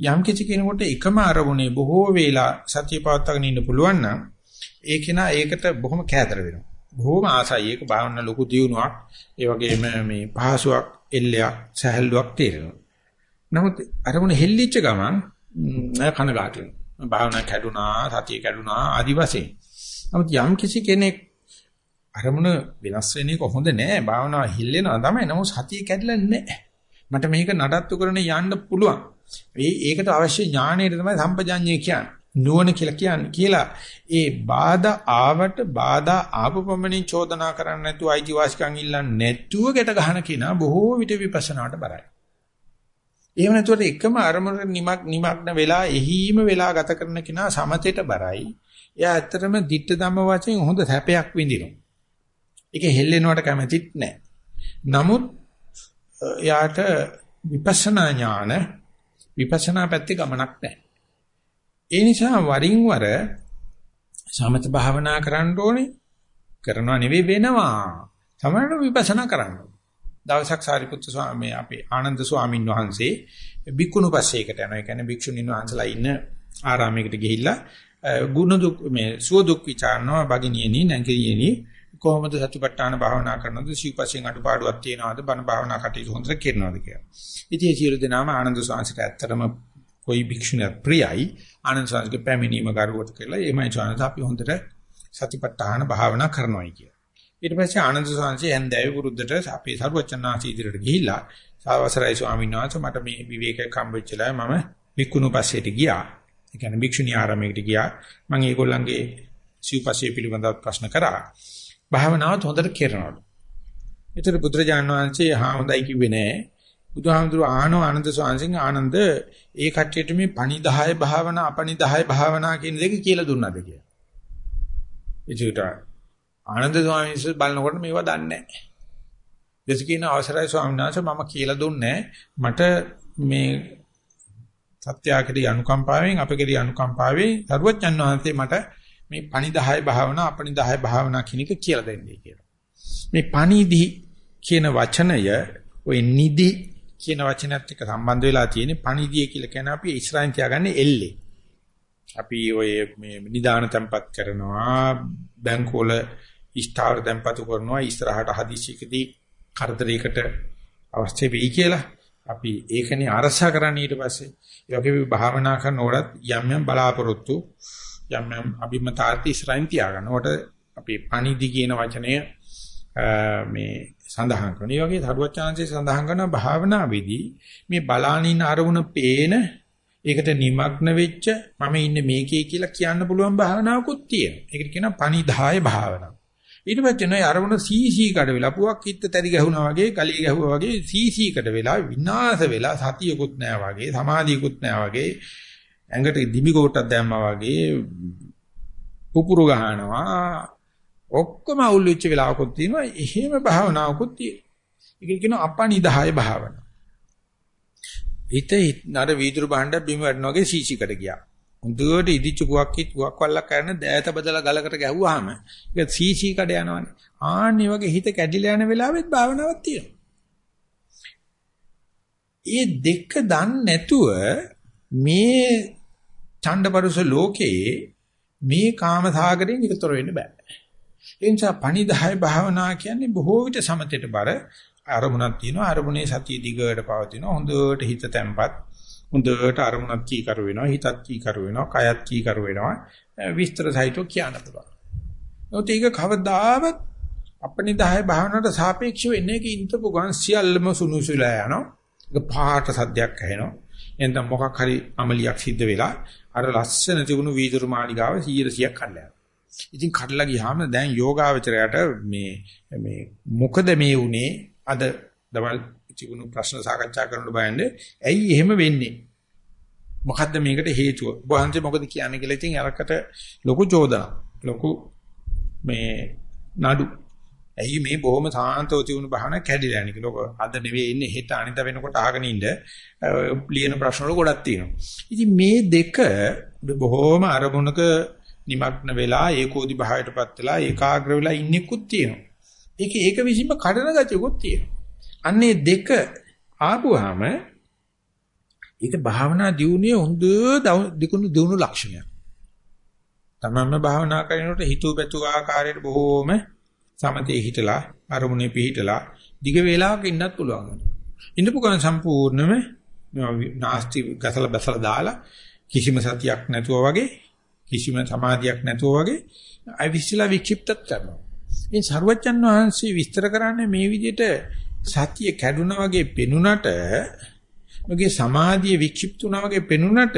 යම් කිසි කෙනෙකුට එකම අරමුණේ බොහෝ වේලා සතිය පවත්වාගෙන ඉන්න පුළුවන් නම් ඒ කෙනා ඒකට බොහොම කෑදර වෙනවා. බොහොම ආසයි ඒක භාවනා ලොකු දියුණුවක්. ඒ වගේම මේ පහසුවක්, එල්ලයක්, සහැල්ලුවක් තියෙනවා. නමුත් අරමුණ හෙල්ලිච්ච ගමන් කනගාටු වෙනවා. භාවනා කැඩුනා, සතිය කැඩුනා ආදි වශයෙන්. නමුත් යම් කිසි කෙනෙක් අරමුණ වෙනස් වෙන එක හොඳ නෑ. භාවනාව හිල්ලෙනවා තමයි. නමුත් සතිය කැඩලා නෑ. මට මේක නඩත්තු කරගෙන යන්න පුළුවන්. ඒ ඒකට අවශ්‍ය ඥාණය තමයි සම්පජාඤ්ඤය කියන්නේ. නුවණ කියලා කියන්නේ කියලා ඒ බාධා ආවට බාධා ආපපමණින් චෝදනා කරන්න නැතුව අයිතිවාසිකම් ඉල්ලන්නේ නැතුව ගැට ගන්න කෙනා බොහෝ විට විපස්සනාට බරයි. එහෙම නැතුවට එකම අරමුණට නිමක් නිමක්න වෙලා එහිම වෙලා ගත කරන කෙනා සමතේට බරයි. එයා ඇත්තටම ditta ධම්ම වශයෙන් හොඳ සැපයක් විඳිනවා. ඒක හෙල්ලෙනවට කැමතිත් නැහැ. නමුත් එයාට විපස්සනා ඥාන විපස්සනා පැත්තේ ගමනක් නැහැ. ඒ නිසා වරින් වර සමත භාවනා කරන්න ඕනේ. කරනවා නෙවෙයි වෙනවා. සමහරවිට විපස්සනා කරන්න. දවසක් සාරිපුත්තු ස්වාමී අපේ ආනන්ද ස්වාමීන් වහන්සේ බික්කුණු පස්සේකට යනවා. ඒ කියන්නේ භික්ෂුණීන් වහන්සලා ඉන්න ආරාමයකට ගිහිල්ලා ගුණ දුක් මේ සුව දුක් විචාරනවා බගිනියනි නැගිනියනි කොහොමද සතිපට්ඨාන භාවනා කරනවද සිව්පස්යෙන් අඩුපාඩුවක් තියනවද බණ භාවනා කටයුතු හොඳට කරනවද කියලා. ඉතින් සියලු දෙනාම ආනන්ද ස්වාමීන්ට ඇත්තටම කොයි භික්ෂුණියක් ප්‍රියයි ආනන්ද ස්වාමීන්ගේ පැමිණීම කරුවට කියලා එමය ස්වාමීන් අපි හොඳට සතිපට්ඨාන භාවනා කරනවායි කියලා. ඊට පස්සේ ආනන්ද ස්වාමීන් හැන්දෑවේ වරුද්දට අපේ සරුවචනාසී ඉදිරියට ගිහිල්ලා සාවසරයි ස්වාමීන් වහන්සේ මට මේ විවේකයක් හම්බෙච්චලා මම විකුණු පස්සේට ගියා. ඒ කියන්නේ භික්ෂුණී ආරාමයකට ගියා. මම ඒගොල්ලන්ගේ සිව්පස්සේ පිළිබඳව ප්‍රශ්න කරා. භාවනාවත් හොඳට කරනවලු. ඒතර බුදුරජාණන් වහන්සේ හා හොඳයි කිව්වේ නෑ. බුදුහාමුදුරු ආනෝ ආනන්ද ස්වාමීන් ආනන්ද ඒ කට්ටියට මේ පණිදාය භාවනා අපණිදාය භාවනා කියන දෙක කියලා දුන්නාද කියලා. ඒකට ආනන්ද ස්වාමීන් වහන්සේ බලනකොට මේවා දන්නේ නැහැ. දෙස කියන අවසරයි ස්වාමීන් වහන්සේ මම කියලා දුන්නේ මට මේ සත්‍යාකදී අනුකම්පාවෙන් අපේ අනුකම්පාවෙන් සරුවච්චන් වහන්සේ මට මේ පණිදාය භාවනා අපණිදාය භාවනා කියන එක කියලා දෙන්නේ කියලා. මේ පණිදි කියන වචනය ওই නිදි කියන වචනයත් එක්ක සම්බන්ධ වෙලා තියෙන පණිදිය කියලා කියන අපි ඉස්රායින් තියාගන්නේ එල්ලේ. අපි ඔය මේ නිදාන තැම්පත් කරනවා බැංකුවල ස්ථාවර තැම්පත් කරනවා ඉස්සරහට හදිසියකදී කරදරයකට අවශ්‍ය වෙයි කියලා අපි ඒකනේ අරසා කරන්නේ ඊට පස්සේ ඒ වගේ භාවනා කරනකොටත් යම් යම් බලාපොරොත්තු යම් යම් අභිමතාර්ථ ඉස්සරහින් තියාගන්න. උකට අපි පණිදි කියන වචනය මේ සඳහන් කරනවා. ඒ වගේ සරුවචාන්සේ සඳහන් කරන භාවනාවේදී මේ බලානින් අරමුණ පේන ඒකට নিমগ্ন වෙච්ච මම ඉන්නේ මේකේ කියලා කියන්න පුළුවන් භාවනාවකුත් තියෙනවා. ඒකට කියනවා පණිදාය භාවනාව. ඊට පස්සේ නෑ අරමුණ සීසී කඩ වෙලා පුවක් හිට තැරි ගැහුණා වගේ ගලිය ගැහුවා වගේ සීසී කඩ වෙලා විනාශ වෙලා සතියකුත් නෑ වගේ සමාධියකුත් නෑ වගේ ඇඟට දිමි කොටක් දැම්මා වගේ පුපුරු ගහනවා. ඔක්කොම අවුල් වෙච්ච වෙලාවකුත් තියෙනවා. එහෙම භාවනාවකුත් තියෙනවා. ඒක කියනවා අපනිදාය භාවනාව හිත නර වීදුරු භාණ්ඩ බිම වැටෙනවා වගේ සීසීකට ගියා. හොඳට ඉදිච්ච කුවක් කිත් කුවක් වල්ලක් කරන දෑත බදලා ගලකට ගැහුවාම ඒක සීසී කඩ යනවනේ. ආන්නේ වගේ හිත කැඩිලා යන වෙලාවෙත් භාවනාවක් තියෙනවා. ඒ දෙක දන්නේ නැතුව මේ ඡණ්ඩපරුස ලෝකේ මේ කාම සාගරයෙන් ඉතර වෙන්න බෑ. ඒ නිසා පණිදාය භාවනා කියන්නේ බොහෝ විට සමතේට බර අරමුණක් තියෙනවා අරමුණේ සතිය දිගට පවතිනවා හොඳට හිත තැම්පත් හොඳට අරමුණක් කීකරු වෙනවා හිතත් කීකරු වෙනවා කයත් කීකරු වෙනවා විස්තර සහිතව කියන්න පුළුවන්. නමුත් ඒක කවදාවත් අපනිදාය භාවනාවට සාපේක්ෂව එන්නේ කි ඉන්ටපු ගන් සියල්ලම සුනුසුලා යනවා. ඒක පාට සද්දයක් ඇහෙනවා. එතන මොකක් හරි අමලියක් සිද්ධ වෙලා අර ලස්සන තිබුණු වීදුරු මාලිගාව 100ක් කඩලා යනවා. ඉතින් කඩලා ගියාම දැන් යෝගාවචරයට මේ මේ මොකද මේ උනේ අද දවල් තිබුණු ප්‍රශ්න සාකච්ඡා කරනකොට බලන්නේ ඇයි එහෙම වෙන්නේ? මොකද්ද මේකට හේතුව? වහන්සේ මොකද කියන්නේ කියලා ඉතින් අරකට ලොකු චෝදනා. ලොකු මේ නඩු. ඇයි මේ බොහොම සාන්තව තිබුණු බහන කැඩිලා යන්නේ කියලා. අද නෙවෙයි ඉන්නේ හෙට අනිද්දා වෙනකොට අහගෙන ඉන්න ලියන ප්‍රශ්න වල ගොඩක් තියෙනවා. ඉතින් මේ දෙක බොහොම අරමුණක නිමග්න වෙලා ඒකෝදි භාවයටපත් වෙලා ඒකාග්‍ර වෙලා ඉන්නෙකුත් තියෙනවා. ඒක ඒක විසින්ම කඩන ගතියකුත් තියෙනවා. අන්නේ දෙක ආපුවාම ඒක භාවනා දියුණුවේ හොඳ දිකුණු දියුණු ලක්ෂණයක්. තමන්ම භාවනා කරනකොට හිතුව පැතු ආකාරයට බොහෝම සමතේ හිටලා අරමුණේ පිහිටලා දිග වේලාවක ඉන්නත් පුළුවන්. ඉන්නපු ගමන් සම්පූර්ණයෙන්ම නාස්ති ගසල බසල දාලා කිසිම සතියක් නැතුව වගේ කිසිම සමාධියක් නැතුව වගේ අවිස්සලා වික්ෂිප්තත් කරනවා. ඉතින් සරුවච්චන් වහන්සේ විස්තර කරන්නේ මේ විදිහට සතිය කැඩුනා වගේ පෙනුනට මගේ සමාධිය වික්ෂිප්ත වුණා වගේ පෙනුනට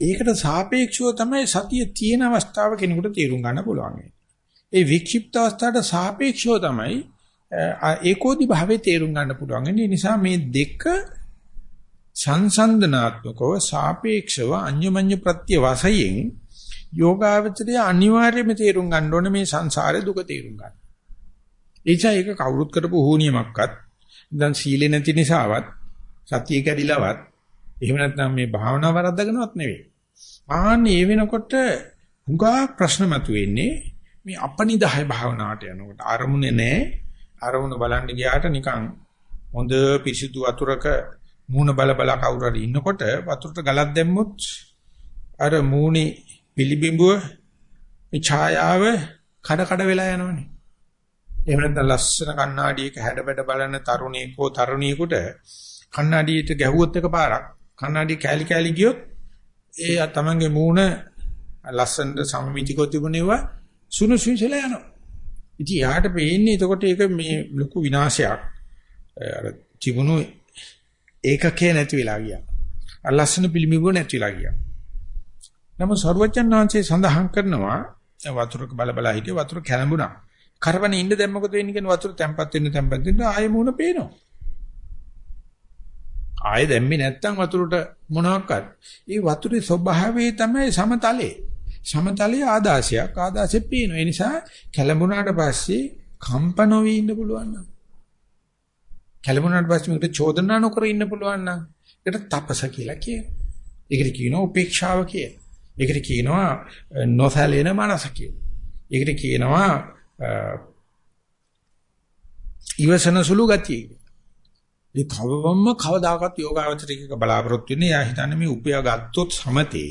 ඒකට සාපේක්ෂව තමයි සතිය තියෙන අවස්ථාව කෙනෙකුට තේරුම් ගන්න පුළුවන්. ඒ වික්ෂිප්ත අවස්ථාවට සාපේක්ෂව තමයි ඒකෝදි භාවයේ තේරුම් ගන්න පුළුවන්. ඒ නිසා මේ දෙක සංසන්දනාත්මකව සාපේක්ෂව අන්‍යමඤ්ඤ ප්‍රත්‍ය වශයෙන් යෝගාවචරය අනිවාර්යයෙන්ම තේරුම් ගන්න ඕනේ මේ සංසාරේ දුක තේරුම් ගන්න. එනිසා ඒක කවුරුත් කරපු හෝනියමක්වත් දැන් සීලෙ නැති නිසාවත් සතිය කැඩිලවත් එහෙම නැත්නම් මේ භාවනාව වරද්දගෙනවත් නෙවෙයි. ආන්නේ ඒ වෙනකොට හුඟා ප්‍රශ්න මතුවෙන්නේ මේ අපනිදාය භාවනාවට යනකොට අරමුණේ නැහැ. අරමුණ බලන්න ගියාට නිකන් හොඳ පිසිදු වතුරක මූණ බල බල කවුරු හරි ඉන්නකොට වතුරට ගලක් දැම්මොත් අර මූණේ පිළිබිඹුව මේ ඡායාව කඩ කඩ වෙලා යනවනේ. එහෙම නැත්නම් ලස්සන කණ්ණාඩියක හැඩබැඩ බලන තරුණියකෝ තරුණියෙකුට කණ්ණාඩියට ගැහුවොත් එකපාරක් කණ්ණාඩිය කෑලි කෑලි ගියොත් ඒ තමන්ගේ මූණ ලස්සනට සමමිතිකව තිබුණේවා සුණු සුන්සලා යනවා. ඉතින් යාට පේන්නේ එතකොට ඒක මේ ලොකු විනාශයක්. අර තිබුණු ඒකකේ නැති වෙලා ගියා. අර ලස්සන පිළිමිබුව නැති වෙලා ගියා. නමුත් සර්වජන් වහන්සේ සඳහන් කරනවා වතුරක බල බල හිටිය වතුර කැළඹුණා. කරවන ඉන්න දැන් මොකද වෙන්නේ කියන වතුර තැම්පත් වෙන්න තැම්පත් වෙන්න ආයෙ මුණ පේනවා. ආයෙ දැම්මේ නැත්තම් වතුරට මොනවාක්වත්. ඒ වතුරේ ස්වභාවය තමයි සමතලයේ. සමතලයේ ආදාසයක් ආදාසෙ පේනවා. ඒ නිසා කැළඹුණාට පස්සේ කම්ප නොවී ඉන්න පුළුවන් නම්. කැළඹුණාට පස්සේ මේකට චෝදනා නොකර ඉන්න පුළුවන් නම් ඒකට තපස කියලා කියනවා. ඒකට කියනවා උපේක්ෂාව කියලා. ඒකට කියනවා නොසැලෙන මනස කියලා. ඒකට කියනවා ඉවසන සුළු ගතිය. ඒ කවවම්ම කවදාකවත් යෝගාවචරිකක බලාපොරොත්තු වෙන්නේ යා හිතන්නේ මේ උපයා ගත්තොත් සමතේ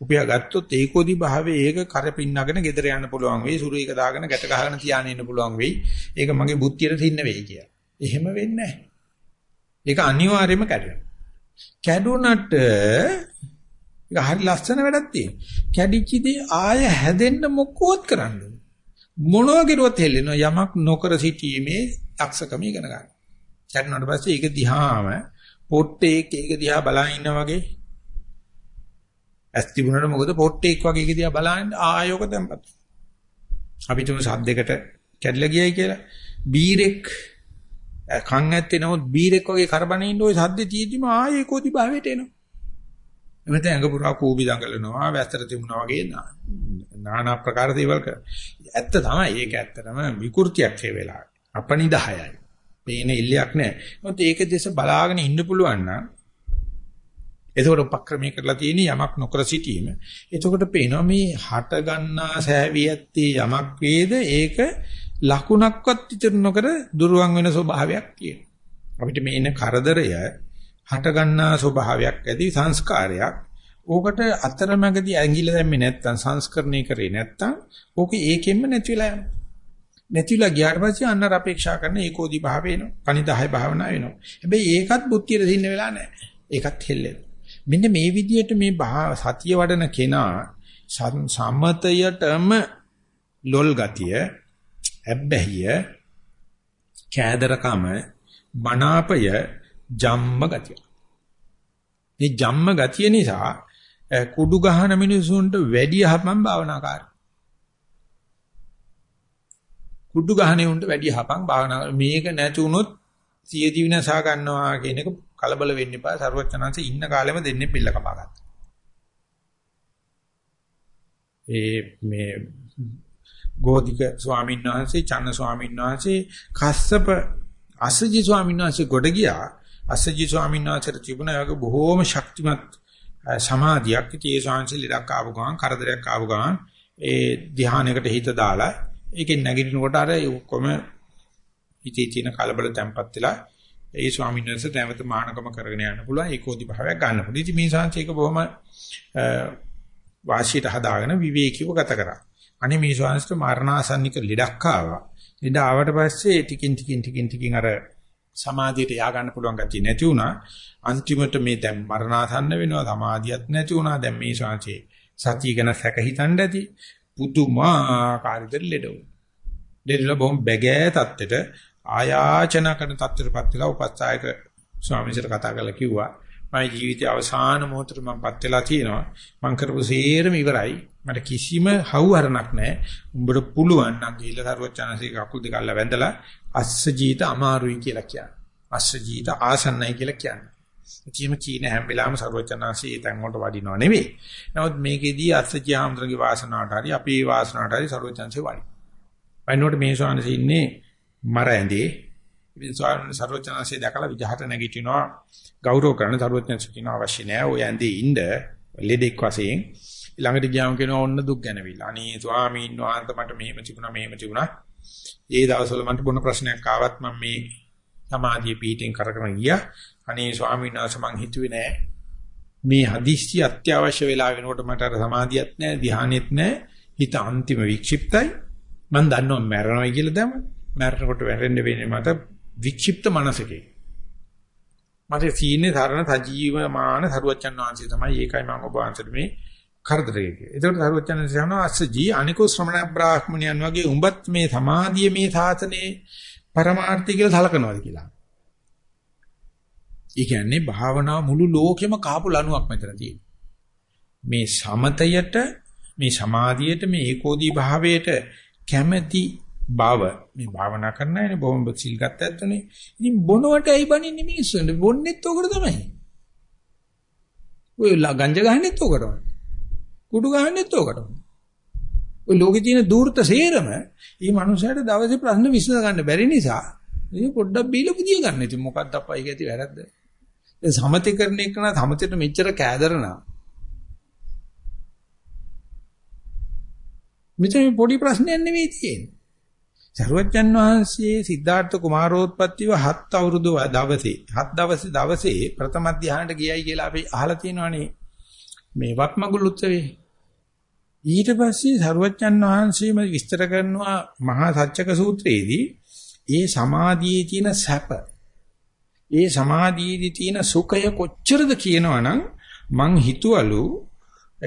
උපයා ගත්තොත් ඒකෝදි භාවයේ ඒක කරපින්නගෙන ගෙදර යන්න පුළුවන් වෙයි සුරු එක දාගෙන ගැට ගහගෙන තියාගෙන ඉන්න පුළුවන් වෙයි ඒක මගේ බුද්ධියට තින්න වෙයි කියලා. එහෙම වෙන්නේ නැහැ. ඒක අනිවාර්යයෙන්ම කැඩෙනවා. කැඩුනට ඒක හරි ලස්සන වැඩක් තියෙනවා. කැඩිච්ච දේ ආය හැදෙන්න මොකෝත් කරන්න මොනවා කරුවත් හෙල්ලෙනවා යමක් නොකර සිටීමේ දක්ෂකම ඉගෙන ගන්න. කැඩුණාට පස්සේ ඒක දිහාම පොට්ටේක් ඒක දිහා බලා ඉන්නා වගේ ඇස් තිබුණාට මොකද පොට්ටේක් වගේ ඒක දිහා බලන්න ආයෝක tempත්. අපි තුමු සද්දයකට කැඩලා ගියයි කියලා බීරෙක් කන් ඇත්තේ නමුත් බීරෙක් වගේ කරබනේ ඉන්න ওই සද්දේ තියෙදිම ආයේ ඒකෝදි භාවයට එනවා. එමෙතන ඇඟ පුරා කූඹි දඟලනවා වැස්තර තිබුණා වගේ নানা ප්‍රකාර දේවල් කර. ඇත්ත තමයි ඒක ඇත්තටම විකෘතියක් ඒ වෙලාවේ. අපනිදායයි. පේන ඉල්ලයක් නැහැ. මොකද ඒක දෙස බලාගෙන ඉන්න පුළුවන් නම් එතකොට උපක්‍රමයේ කරලා තියෙන යමක් නොකර සිටීම. එතකොට පේනවා මේ හට ගන්නා සෑවියත්තේ යමක් වේද ඒක ලකුණක්වත් ඉතුරු නොකර දුරවන් වෙන ස්වභාවයක් තියෙනවා. අපිට මේ ඉන්න කරදරය හට ගන්නා ස්වභාවයක් ඇති සංස්කාරයක්. ඕකට අතරමැදි ඇඟිල්ල දැම්මේ නැත්තම් සංස්කරණය කරේ නැත්තම් ඕක ඒකෙන්ම නැතිලා යනවා. නැතිලා ගියාට පස්සේ අන්නර අපේක්ෂා කරන ඒකෝදි භාව වෙනවා. කණිදාය භාවනා වෙනවා. හැබැයි ඒකත් බුද්ධියට දින්න වෙලා නැහැ. ඒකත් හෙල්ලෙනවා. මෙන්න මේ විදිහට මේ සතිය වඩන කෙනා සම්මතයටම ලොල් ගතිය ඇබ්බැහිය කෑදරකම මනාපය ජම්ම ගතිය. මේ ජම්ම ගතිය නිසා කුඩු ගහන මිනිසුන්ට වැඩි හපම් භාවනාකාරී. කුඩු ගහනේ උන්ට වැඩි හපම් භාවනා මේක නැති වුනොත් සියදි විනාශා ගන්නවා කියන එක කලබල වෙන්න එපා. ਸਰවඥාන්සේ ඉන්න කාලෙම දෙන්නේ පිල්ල කපා ගත්තා. ඒ මේ ගෝධික ස්වාමීන් වහන්සේ චන්න ස්වාමීන් වහන්සේ කස්සප අසජි ස්වාමීන් වහන්සේ ගොඩ ගියා අසජි ස්වාමීන් වහන්සේට තිබුණ යක බොහෝම ශක්තිමත් සමාධියක් ඉතින් ඒ ස්වාමීන් ලෙඩක් ආපු ගමන් කරදරයක් ආපු ගමන් ඒ ධ්‍යානයකට හිත දාලා ඒකෙන් නැගිටිනකොට අර ඔක්කොම හිතේ තියෙන කලබල තැම්පත් වෙලා ඒ ස්වාමීන් වහන්සේ නැවත මානකම කරගෙන යන්න පුළුවන් ඒකෝදි භාවයක් ගන්න පුළුවන්. ඉතින් මේ සංසේක බොහොම වාසියට හදාගෙන විවේකීව ගත කරා. අනේ මේ ශ්වාසයට මරණාසන්නික ලෙඩක් ආවා. ලෙඩ ආවට පස්සේ ටිකින් ටිකින් ටිකින් ටිකින් අර සමාධියට යා ගන්න පුළුවන් ගැතිය නැති වුණා. අන්තිමට මේ දැන් මරණාසන්න වෙනවා සමාධියත් නැති වුණා. දැන් මේ ශ්වාසයේ සතිය ගැන සැක හිතන්න ඇති. පුදුමාකාරද ලෙඩෝ. දෙවිලා බොම් බැගෑ තත්ත්වෙට ආයාචන කරන තත්ත්වයටපත් වෙලා උපස්ථායක ස්වාමීන්වහන්සේට කතා කරලා කිව්වා මගේ ජීවිතයේ අවසාන මොහොතට මමපත් වෙලා තියෙනවා මම කරපු සේරම ඉවරයි මට කිසිම හවුහරණක් නැහැ. උඹට පුළුවන් නම් ගිහිල්ලා සරුවචනසේ කකුල් දෙක අල්ල වැඳලා අස්ස ජීත අමාරුයි කියලා කියන්නේ. අස්ස ජීත ආසන්නයි කියලා කියන්නේ. කිසිම කීන හැම වෙලාවෙම සරුවචනසේ තැන් වලට වඩිනව නෙවෙයි. නමුත් මේකෙදී අස්ස ජීහාම්ද්‍රගේ වාසනාවට හරි අපේ වාසනාවට හරි සරුවචනසේ වඩි. වයින්කොට මේ ශානසේ ඉන්නේ මර ඇඳේ. ඉතින් සරුවචනසේ දැකලා විජහට නැගිටිනවා ගෞරව කරන සරුවචනසේ කියන අවශ්‍ය නැහැ. ඔය ඇඳේ ඉන්න ලෙඩෙක් වශයෙන් ළඟට ගියාම කියනවා ඔන්න දුක් ගැනවිලා. අනේ ස්වාමීන් වහන්සේ මට මෙහෙම තිබුණා මෙහෙම තිබුණා. ඒ දවස්වල මට මොන ප්‍රශ්නයක් ආවත් මම මේ සමාධිය පිටින් කරගෙන ගියා. අනේ ස්වාමීන් වහන්සේ මං හිතුවේ නෑ මේ හදිස්සි අත්‍යවශ්‍ය වෙලා වෙනකොට මට අර සමාධියක් නෑ ධ්‍යානෙත් නෑ හිත අන්තිම වික්ෂිප්තයි. මං දන්නවා මැරෙනවා කියලා දැම. මැරෙනකොට වැරෙන්න වෙන්නේ මට වික්ෂිප්ත මනසකේ. මට සීනේ සරණ සජීවමාන සරුවච්චන් වහන්සේ තමයි ඒකයි මම ඔබ වහන්සේට මේ කරදරයක. ඒකට සරුවචන කියනවා අස්සජී අනිකෝ ශ්‍රමණ බ්‍රාහ්මණයන් වගේ උඹත් මේ සමාධිය මේ සාසනේ පරමාර්ථය කියලා සලකනවාද කියලා. ඒ කියන්නේ භාවනාව මුළු ලෝකෙම කාපු ලණුවක් මෙතන තියෙනවා. මේ සමතයට මේ සමාධියට මේ ඒකෝදී භාවයට කැමැති බව මේ භාවනා කරන අයනේ බොහොම සිල් ගත්ත ඇත්තනේ. ඉතින් බොනවට ඇයි බනින්නේ මිනිස්සුන්ට? බොන්නෙත් උකට තමයි. ඔය ගංජා ගහන්නෙත් උකටමයි. කුඩු ගහන්නෙත් ඕකට. ඔය ලෝකේ තියෙන දූර්ත සේරම මේ මනුස්සයාට දවසේ ප්‍රශ්න විසඳ ගන්න බැරි නිසා මේ පොඩ්ඩක් බීලා පුදිය ගන්න. ඉතින් මොකක්ද අප්පා ඒක ඇති වැරද්ද? ඒ සමතේ කරන එක නා සමතේට මෙච්චර කෑදරනා. මෙතන පොඩි ප්‍රශ්නයක් නෙවෙයි තියෙන්නේ. සරුවච්චන් වහන්සේ සිද්ධාර්ථ කුමාරෝත්පත්තිව හත් අවුරුදු දවසේ හත් දවසේ දවසේ ප්‍රථම ධානයට ගියයි කියලා අපි අහලා තියෙනවානේ මේ වත්මගුල් උත්සවේ ඊට පස්සේ සරුවච්චන් වහන්සේම විස්තර කරනවා මහා සත්‍යක සූත්‍රයේදී ඒ සමාධියේ තියෙන සැප ඒ සමාධියේදී තියෙන සුඛය කොච්චරද කියනවනම් මං හිතුවලු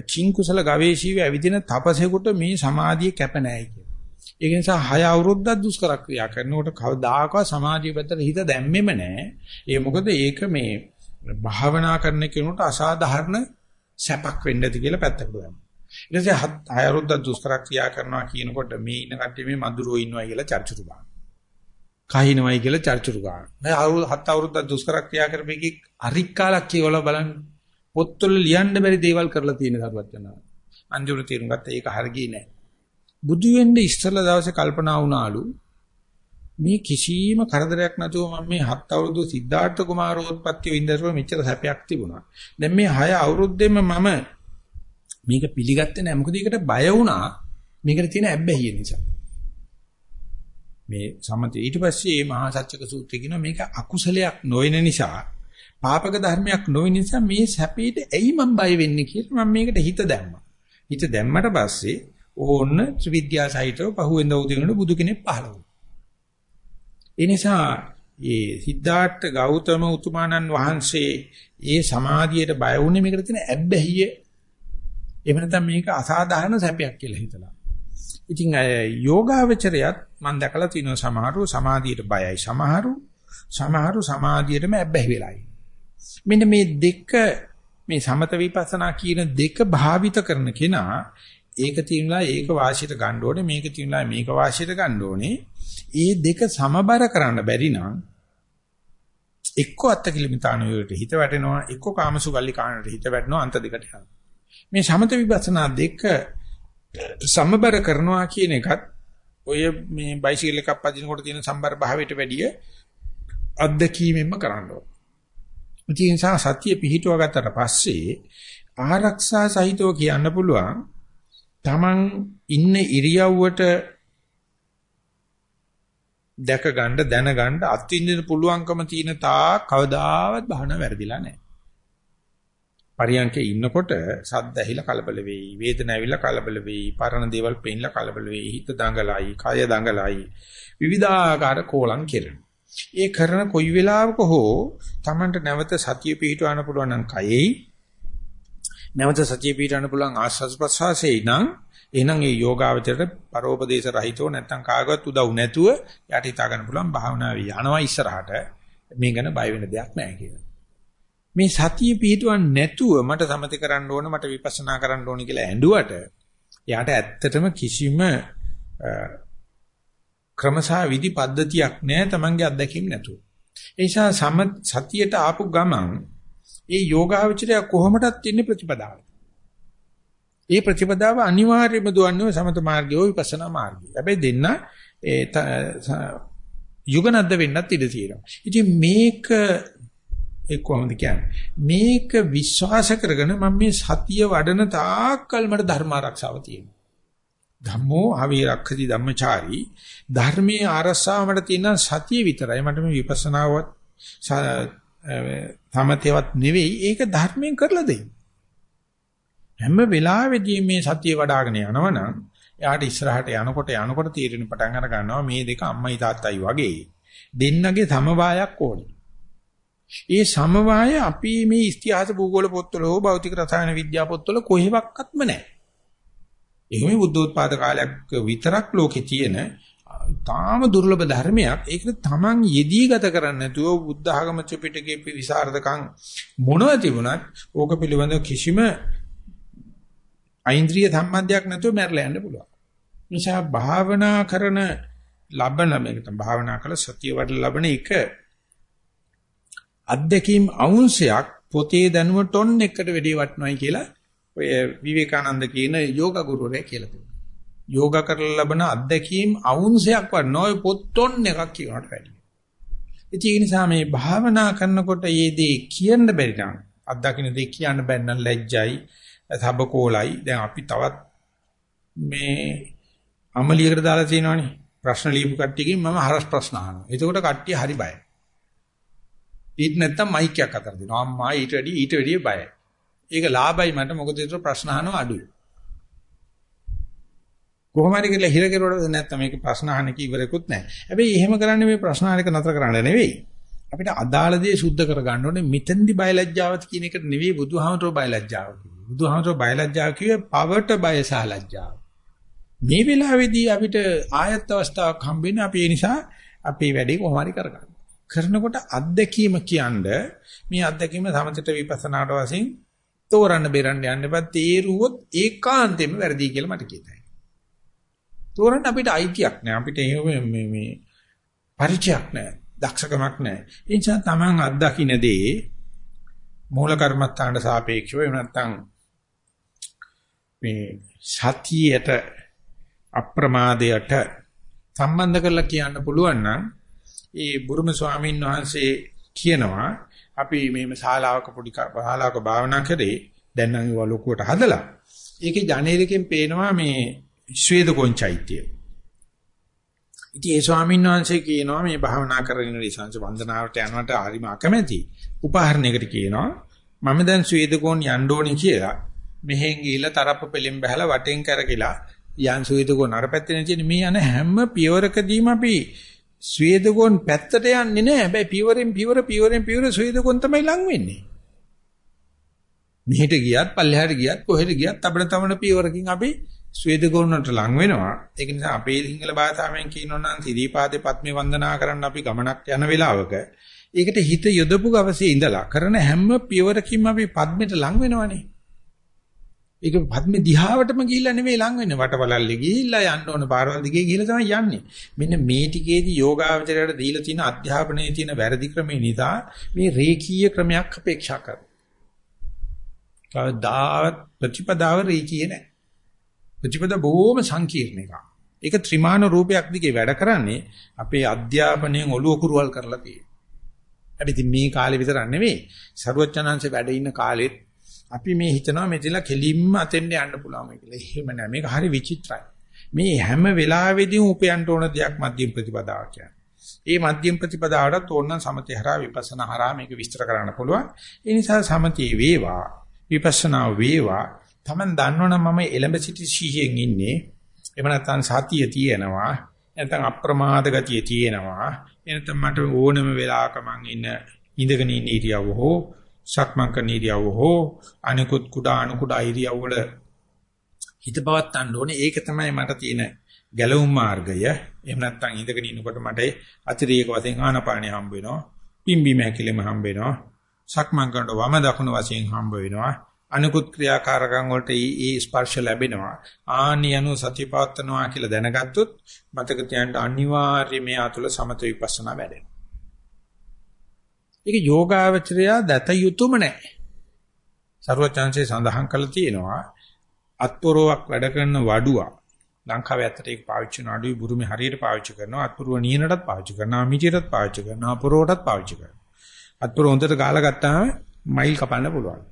කිං කුසල ගවේෂීව ඇවිදින තපසෙකුට මේ සමාධිය කැප නැහැ කියලා. ඒක නිසා හය අවුරුද්දක් දුෂ්කර ක්‍රියා කරනකොට කවදාකවත් සමාධිය පැත්තට හිත දැම්මෙම නැහැ. ඒ මොකද ඒක මේ භාවනා කරන කෙනෙකුට අසාධාරණ සැපක් වෙන්න ඇති කියලා පැත්තකට දානවා. ඊට පස්සේ හය අවුරුද්දක් දුෂ්කර ක්‍රියා කරනවා කියනකොට මේ ඉන්න කට්ටිය මේ මදුරෝ ඉන්නවා කියලා චර්චුරු ගන්නවා. කහිනවයි කියලා චර්චුරු ගන්නවා. මේ අවුරුදු හත් අවුරුද්දක් දුෂ්කර ක්‍රියා කරපෙකි අරික්කාලක් කියවලා බලන්න. පොත්වල ලියන්න බැරි දේවල් කරලා තියෙන කරුවත් යනවා. අන්තිමට තේරුම් ගත්තා ඒක හරියන්නේ නැහැ. බුදු වෙන්න ඉස්සලා දවසේ කල්පනා වුණාලු මේ කිසිම කරදරයක් නැතුව මම මේ හත් අවුරුදු සිද්ධාර්ථ කුමාරෝත්පත්ති වින්දරව මෙච්චර සැපයක් තිබුණා. දැන් මේ 6 අවුරුද්දෙම මම මේක පිළිගත්තේ නැහැ. මොකද ඒකට බය වුණා. මේකට තියෙන ඇබ්බැහිය නිසා. මේ සමතේ ඊට පස්සේ මේ මහා සත්‍යක සූත්‍රය කියනවා මේක අකුසලයක් නොවන නිසා පාපක ධර්මයක් නොවන නිසා මේ සැපේට ඇයි මම බය වෙන්නේ කියලා මම මේකට හිත දැම්මා. හිත දැම්මට පස්සේ ඕන්න ත්‍රිවිද්‍යා සහිතව පහුවෙන්ද උදිනකොට බුදු කෙනෙක් පහළ වුණා. ඒ නිසා ඒ සිද්ධාර්ථ ගෞතම උතුමාණන් වහන්සේ ඒ සමාධියට බය වුණේ මේකට තියෙන ඇබ්බැහිය එහෙම නැත්නම් මේක අසාධාරණ සැපයක් කියලා හිතලා. ඉතින් යෝගාවචරයත් මම දැකලා තියෙනවා සමහරු සමාධියට බයයි සමහරු සමහරු සමාධියටම ඇබ්බැහි වෙලයි. මෙන්න මේ දෙක මේ සමත විපස්සනා කියන දෙක භාවිත කරන කෙනා ඒක තියලා ඒක වාසියට ගන්න ඕනේ මේක තියලා මේක වාසියට ගන්න ඕනේ. ඒ දෙක සමබර කරන්න බැරි නම් එක්ක අත්කිලමිතාන වලට හිත වැටෙනවා එක්ක කාමසුගල්ලි කාණට හිත වැටෙනවා අන්ත දෙකට යනවා. මේ සමත විපස්සනා දෙක සමබර කරනවා කියන එකත් ඔය මේ බයිසිකල් එකක් පදිනකොට තියෙන සම්බර භාවයට වැඩිය අත්දැකීමෙන්ම කරන්න ඕන. ඒ නිසා සතිය පිහිටුවා ගත්තට පස්සේ ආරක්ෂා සහිතව කියන්න පුළුවන් Taman ඉන්න ඉරියව්වට දැක ගන්න දැන ගන්න අත්විඳින්න පුළුවන්කම තියෙන තා කවදාවත් බහන වැරදිලා නැහැ. පරියන්කේ ඉන්නකොට සද්ද ඇහිලා කලබල වෙයි, වේදන ඇවිල්ලා කලබල වෙයි, පරණ දේවල් පෙන්නලා කලබල වෙයි, හිත දඟලයි, කය දඟලයි, විවිධාකාර කෝලම් කෙරෙන. ඒ කරන කොයි වෙලාවක හෝ Tamanට නැවත සතිය පිහිටවන්න පුළුවන් නම් කයෙහි නැවත සතිය පිහිටවන්න පුළුවන් ආස්වාද ප්‍රසවාසයේ නම් එහෙනම් ඒ යෝගාවචරයට පරෝපදේශ රහිතව නැත්තම් කාගවත් උදව් නැතුව යට හිතා ගන්න පුළුවන් භාවනාවේ යනවා ඉස්සරහට මේ ගැන බය වෙන දෙයක් නැහැ කියලා. මේ සතිය පිහිටවන්නේ නැතුව මට සමති කරන්න ඕන මට විපස්සනා කරන්න ඕන කියලා ඇඬුවට එයාට ඇත්තටම කිසිම ක්‍රමසා විදි පද්ධතියක් නැහැ Tamange අත්දැකීම් නැතුව. ඒ නිසා සම සතියට ආපු ගමන් ඒ යෝගාවචරය කොහොමදත් ඉන්නේ ප්‍රතිපදාව. ඒ ප්‍රතිපදාව අනිවාර්යයෙන්ම දුවන්නේ සමත මාර්ගය විපස්සනා මාර්ගය. හැබැයි දෙන්න ඒ යුගනද්ද වෙන්නත් ඉඩ තියෙනවා. ඉතින් මේක ඒ කොහොමද කියන්නේ? මේක විශ්වාස කරගෙන මම මේ සතිය වඩන තාක්කල් මට ධර්ම ආරක්ෂාව තියෙනවා. ධම්මෝ ආවිරක්ඛති ධම්මචාරී ධර්මයේ ආරස්සාව මට තියෙන සතිය විතරයි. මට මේ විපස්සනාවත් තමතේවත් නෙවෙයි ඒක ධර්මයෙන් කරලා දෙන්නේ. හැම වෙලාවෙදී මේ සතිය වඩ아가න යනවනම් එයාට ඉස්සරහට යනකොට යනකොට තීරණ පටන් අර ගන්නවා මේ දෙක අම්මයි තාත්තයි වගේ දෙන්නගේ සමவாயක් ඕනේ. ඒ සමவாය අපි මේ ඉතිහාස භූගෝල පොත්වල හෝ භෞතික රසායන විද්‍යා පොත්වල කොහෙවත්ක්ම නැහැ. එහෙම බුද්ධෝත්පාද කාලයක් විතරක් ලෝකේ තියෙන තාම දුර්ලභ ධර්මයක් ඒකට තමන් යෙදී ගත කරන්නේ නැතුව බුද්ධ ආගම ත්‍රිපිටකයේ විසරදකම් මොනව තිබුණත් ඕක පිළිබඳ කිසිම ඓන්ද්‍රිය සම්බන්ධයක් නැතුව මැරලා යන්න පුළුවන්. නිසා භාවනා කරන ලබන මේකට භාවනා කළ සතිය වඩ ලබන එක අත්දැකීම් අවුන්සයක් පොතේ දැනුම ටොන් එකකට වැඩි වටනොයි කියලා ඔය විවේකානන්ද කියන යෝග ගුරුවරයා කියලා තිබුණා. යෝග කරලා ලබන අත්දැකීම් අවුන්සයක් වටනොයි පොත් ටොන් එකක් කියනකට වැඩි. ඒ නිසා මේ භාවනා කරනකොට මේ දේ කියන්න බැරි නම් අත්දකින්න දේ කියන්න බැන්න ලැජ්ජයි සබකෝලයි දැන් අපි තවත් මේ අමලියකට දාලා තියෙනවානේ ප්‍රශ්න ලියපු කට්ටියකින් මම හරස් ප්‍රශ්න අහනවා. එතකොට කට්ටිය හරි බයයි. ඊට නැත්තම් මයික් එකක් අතර දෙනවා. අම්මා ඊට වැඩි ඊට වැඩි බයයි. ඒක ලාභයි මට මොකද ඒක ප්‍රශ්න අහනවා අඩුයි. කොහොම හරි කියලා හිර කෙරුවට නැත්තම් මේක ප්‍රශ්න අහන්න කි ඉවරෙකුත් නැහැ. හැබැයි එහෙම කරන්නේ මේ ප්‍රශ්න අහන එක නතර කරන්න නෙවෙයි. අපිට අදාළ දේ සුද්ධ කරගන්න ඕනේ මෙතෙන්දි බයලජ්ජාවත් කියන එකට නෙවෙයි බුදුහාමතුරු බයලජ්ජාව කියන්නේ. බුදුහාමරෝ බයලජ්ජාව කිව්වේ පවට බය සහ ලැජ්ජාව. මේ වෙලාවේදී අපිට ආයත් අවස්ථාවක් හම්බෙන්නේ අපි ඒ නිසා අපේ වැඩේ කොහොම හරි කරගන්න. කරනකොට අත්දැකීම කියන්නේ මේ අත්දැකීම සමථට විපස්සනාට වශයෙන් තෝරන්න බේරන්න යන්න බෑ තේරුවොත් ඒකාන්තයෙන්ම වැරදි කියලා මට කියතයි. තෝරන්න අපිට අයිතියක් නෑ අපිට එහෙම මේ මේ පරිචයක් නෑ දක්ෂකමක් නෑ. ඒ නිසා Taman අත්දකින්නදී මූල කර්මත්තාන්ට සාපේක්ෂව එහෙම නැත්නම් මේ සතියට අප්‍රමාදයට සම්බන්ධ කරලා කියන්න පුළුවන් නම් ඒ බුරුම ස්වාමීන් වහන්සේ කියනවා අපි මේම ශාලාවක පොඩි ශාලාවක භාවනා කරේ දැන් නම් ඒවා ලොකුවට හදලා ඒකේ ජනේලකින් පේනවා මේ ශ්වේදකොන් චෛත්‍යය. ඉතින් ඒ ස්වාමීන් වහන්සේ කියනවා මේ භාවනා කරගෙන ඉසංශ වන්දනාවට යනවට හරිම අකමැති. උපහරණයකට කියනවා මම දැන් ශ්වේදකොන් යන්න ඕනේ කියලා. මෙහෙන් ගිහිල්ලා තරප්ප පෙලින් බහලා වටෙන් කරකිලා යන් සුවේදගොන් අර පැත්තේ තියෙන මේ යන හැම පියවරකදීම අපි සුවේදගොන් පැත්තට යන්නේ නැහැ. හැබැයි පියවරෙන් පියවර පියවරෙන් පියවර සුවේදගොන් තමයි ලං වෙන්නේ. මෙහෙට ගියත් පල්ලෙහාට ගියත් කොහෙට ගියත් අපිට තමන පියවරකින් අපි ස්වේදගොන් වලට ලං වෙනවා. ඒක නිසා අපේ සිංහල භාෂාවෙන් කියනවා නම් සිරීපාදේ පත්මේ වන්දනා කරන්න අපි ගමනක් යන වෙලාවක ඒකට හිත යොදපු ගවසේ ඉඳලා කරන හැම පියවරකින්ම අපි පද්මෙට ලං වෙනවනේ. ඒක පද්මේ දිහාවටම ගිහිල්ලා නෙමෙයි ලං වෙන්නේ වටවලල්ලේ ගිහිල්ලා යන්න ඕන පාරවල් දිගේ ගිහිල්ලා තමයි යන්නේ. මෙන්න මේ ටිකේදී යෝගාවචරයට දීලා තියෙන අධ්‍යාපනයේ තියෙන වැරදි ක්‍රමේ නිසා මේ රේඛීය ක්‍රමයක් අපේක්ෂා කරනවා. කවදාවත් ප්‍රතිපදාව රේඛීය නැහැ. ප්‍රතිපදා බොහොම සංකීර්ණ එකක්. ඒක ත්‍රිමාන රූපයක් දිගේ වැඩ කරන්නේ අපේ අධ්‍යාපනයෙන් ඔලුව කුරුවල් කරලා තියෙනවා. හැබැයි මේ කාලේ විතරක් නෙවෙයි. සරුවචනංශේ වැඩ ඉන්න කාලෙත් අපි මේ හිතනවා මෙතන කෙලින්ම අතෙන්ට යන්න පුළුවන් කියලා. එහෙම නෑ. මේක හරි විචිත්‍රයි. මේ හැම වෙලාවෙදීම උපයන්න ඕන දෙයක් මධ්‍යම ප්‍රතිපදාව කියන්නේ. ඒ මධ්‍යම ප්‍රතිපදාවට තෝරන සමතේ හරහා විපස්සනා හරහා මේක විස්තර කරන්න පුළුවන්. ඒ නිසා සමතේ වේවා විපස්සනා වේවා Taman දන්නවනම් මම එලඹ සිටි සිහියෙන් ඉන්නේ. එහෙම නැත්නම් සතිය තියෙනවා. නැත්නම් අප්‍රමාද ගතිය තියෙනවා. එනතම මට ඕනම වෙලාවක මං ඉන්න ඉඳගෙන ඉන්න ඉරියව්ව හෝ සක්මන් කරන ඉරියව්ව හෝ අනිකුත් කුඩා අණු කුඩා ඉරියව් වල හිත පවත්තන්න ඕනේ. ඒක තමයි මට තියෙන ගැලවුම් මාර්ගය. එහෙම නැත්නම් ඉඳගෙන ඉන්නකොට මට අතිරේක වශයෙන් ආනපානිය හම්බ වෙනවා. පිම්බීම හැකිලිම හම්බ වෙනවා. සක්මන් කරනකොට වම දකුණු වශයෙන් හම්බ වෙනවා. අනිකුත් ක්‍රියාකාරකම් වලට ඒ ස්පර්ශ ලැබෙනවා. ආනියනු සතිපවත්නවා කියලා දැනගත්තොත් මතක තියාගන්න අනිවාර්යයෙන් මේ අතුල සමත විපස්සනා වැඩෙනවා. ඒක යෝගාවචරය දත යුතුයම නැහැ. ਸਰවචාන්සේ සඳහන් කළා තියෙනවා අත්පොරවක් වැඩ කරන වඩුවා ලංකාවේ ඇත්තට ඒක පාවිච්චි කරන අඩුයි බුරුමේ හරියට පාවිච්චි කරනවා අත්පොරව නියනටත් පාවිච්චි කරනවා මිටියටත් පාවිච්චි කරනවා පොරවටත් පාවිච්චි කරනවා අත්පොරව හොඳට ගාලා ගත්තාම මයිල් කපන්න පුළුවන්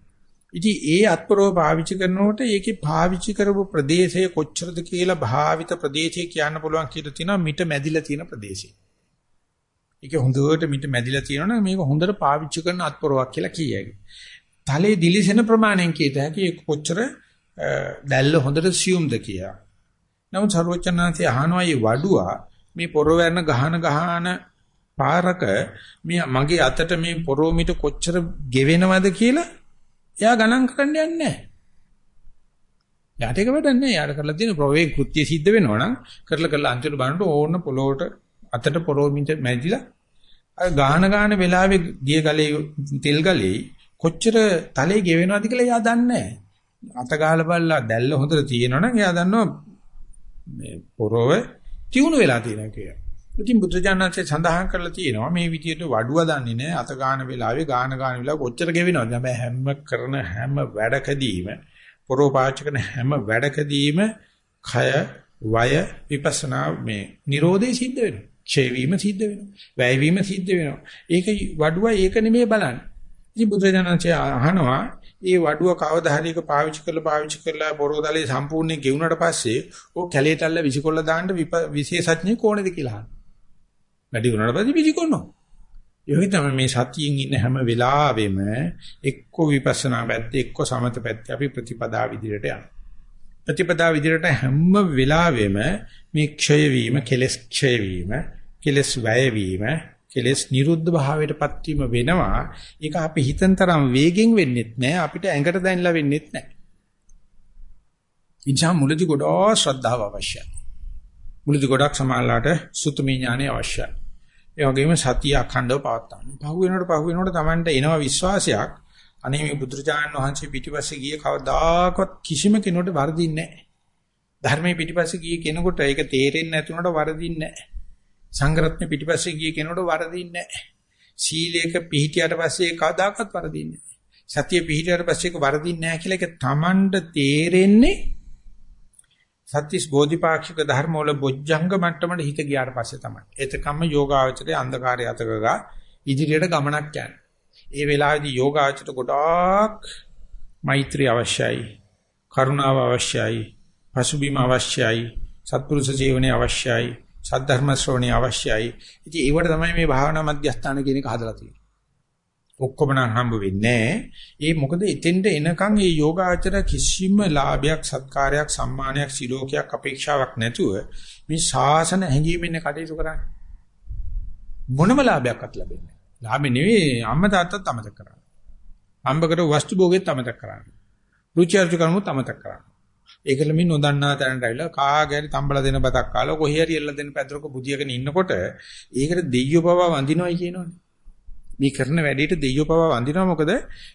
ඉතින් ඒ අත්පොරව පාවිච්චි කරනකොට ඒකේ පාවිච්චි කරපු ප්‍රදේශය කොච්චරද කියලා භාවිත ප්‍රදේශය කියන්න පුළුවන් කියලා තියෙනවා මිට මැදිලා තියෙන ප්‍රදේශය ඒක හොඳට මිට මැදිලා තියෙනවනම් මේක හොඳට පාවිච්චි කරන අත්පොරවක් කියලා කියයි. තලයේ දිලිසෙන ප්‍රමාණයෙන් කීත හැකි ඒක කොච්චර දැල්ල හොඳට සියුම්ද කියලා. නමුත් සර්වචනාන්සේ අහනවා මේ වඩුවා මේ පොරවැන්න ගහන ගහන පාරක මේ මගේ අතට මේ පොරොමිට කොච්චර ගෙවෙනවද කියලා එයා ගණන් කරන්න යන්නේ නැහැ. යාට එක වැඩක් නැහැ. යාට කරලා තියෙන ප්‍රවේග කෘත්‍ය සිද්ධ වෙනවා නම් කරලා කරලා අන්තිමට බලනකොට ඕන පොළොවට අතට පොරොමිට මැදිලා අර ගාන ගාන වෙලාවේ ගිය ගලේ තෙල් ගලේ කොච්චර තලේ ගෙවෙනවද කියලා එයා දන්නේ නැහැ. අත ගාලා බලලා දැල්ල හොඳට තියෙනවනම් එයා දන්නවා මේ පොරොව තියුණු වෙලා තියෙනවා කියලා. ඉතින් බුදුජානකසේ සඳහන් කරලා තියෙනවා මේ විදියට වඩුව දන්නේ නැහැ අත ගාන වෙලාවේ ගාන ගාන වෙලාව කොච්චර ගෙවෙනවද? හැබැයි හැම කරන හැම වැඩකදීම පොරොව පාවිච්චි කරන හැම වැඩකදීම කය වය විපස්සනා මේ Nirodhe සිද්ධ වෙනවා. ක්ෂය වීම සිද්ධ වෙනවා. වැය වීම සිද්ධ වෙනවා. ඒක වඩුව ඒක නෙමෙයි බලන්නේ. ඉතින් බුදුරජාණන්සේ අහනවා ඒ වඩුව කවදා හරි එක පාවිච්චි කරලා පාවිච්චි කරලා පොරොදලේ සම්පූර්ණයෙන් ගෙවුනට පස්සේ ඕක කැලේටල්ල විසිකොල්ල දාන්න විශේෂඥයෙක් ඕනේද කියලා අහනවා. වැඩි වුණාට පස්සේ විසිකොනවා. යෝගි තමයි මේ සතියින් ඉන්න හැම වෙලාවෙම එක්ක විපස්සනා පැත්තේ එක්ක සමත පැත්තේ අපි ප්‍රතිපදා විදිහට යනවා. ප්‍රතිපදා විදිහට හැම වෙලාවෙම මේ ක්ෂය වීම, කෙලස් ක්ෂය වීම, කෙලස් වැය වීම, කෙලස් නිරුද්ධ භාවයටපත් වීම වෙනවා. ඒක අපි හිතන තරම් වේගෙන් වෙන්නේත් නැහැ. අපිට ඇඟට දැනලා වෙන්නේත් නැහැ. ඉන්ජා මුලදි ගොඩාක් ශ්‍රද්ධාව අවශ්‍යයි. මුලදි ගොඩක් සමාල්ලාට සුතුමි ඥානය අවශ්‍යයි. ඒ වගේම සතිය අඛණ්ඩව පවත්වා ගන්න. පහු වෙනකොට පහු වෙනකොට Tamanට එනවා විශ්වාසයක්. අනේ මේ බුදුරජාණන් වහන්සේ පිටිපස්සේ ගියේ කවදාකවත් කිසිම කෙනෙකුට වරදින්නේ නැහැ. ධර්මයේ පිටිපස්සේ ගියේ කෙනෙකුට ඒක තේරෙන්නේ නැතුනට වරදින්නේ නැහැ. සංගරත්න පිටිපස්සේ ගියේ කෙනෙකුට වරදින්නේ නැහැ. සීලයක පිහිටියට පස්සේ කවදාකවත් වරදින්නේ නැහැ. සතිය පිහිටියට පස්සේ ඒක වරදින්නේ නැහැ කියලා ඒක Tamanට තේරෙන්නේ සත්‍තිස් බෝධිපාක්ෂික ධර්ම වල බොජ්ජංග මට්ටමට හිත ගියාට පස්සේ තමයි. එතකම්ම යෝගාවචරයේ අන්ධකාරය අතකගා ඉදිරියට ගමනක් යන්නේ. ඒ වෙලාවේදී යෝගාචරයට ගොඩාක් මෛත්‍රී අවශ්‍යයි. කරුණාව අවශ්‍යයි. පසුබිම අවශ්‍යයි. සත්පුරුෂ ජීවනය අවශ්‍යයි. සද්ධර්ම ශ්‍රවණය අවශ්‍යයි. ඉතින් ඒවට තමයි මේ භාවනා මධ්‍යස්ථාන කියන එක හදලා තියෙන්නේ. ඔක්කොම නම් හම්බ වෙන්නේ ඒ මොකද එතෙන්ට එනකන් මේ යෝගාචර කිසිම ලාභයක් සත්කාරයක් සම්මානයක් සිලෝකයක් අපේක්ෂාවක් නැතුව මේ ශාසන හැංගීමෙන් කටයුතු කරන්නේ මොනම ලාභයක්වත් ලැබෙන්නේ නැහැ. ලාභෙ නෙවෙයි අම්මා තාත්තත් අමතක කරන්නේ. අම්බකට වස්තු භෝගෙත් අමතක කරන්නේ. රුචි අරුචි කර්මොත් අමතක කරන්නේ. ඒකල මේ නොදන්නා තැනට ඇවිල්ලා කාගෑරි තම්බල දෙන බතක් කාලා කොහේ හරි එල්ල දෙන පැදුරක බුදියගෙන ඉන්නකොට ඒකට දෙයියෝ බව වඳිනවයි කියනවනේ. මේ කරන වැඩේට දෙයියෝ පව වඳිනවා මොකද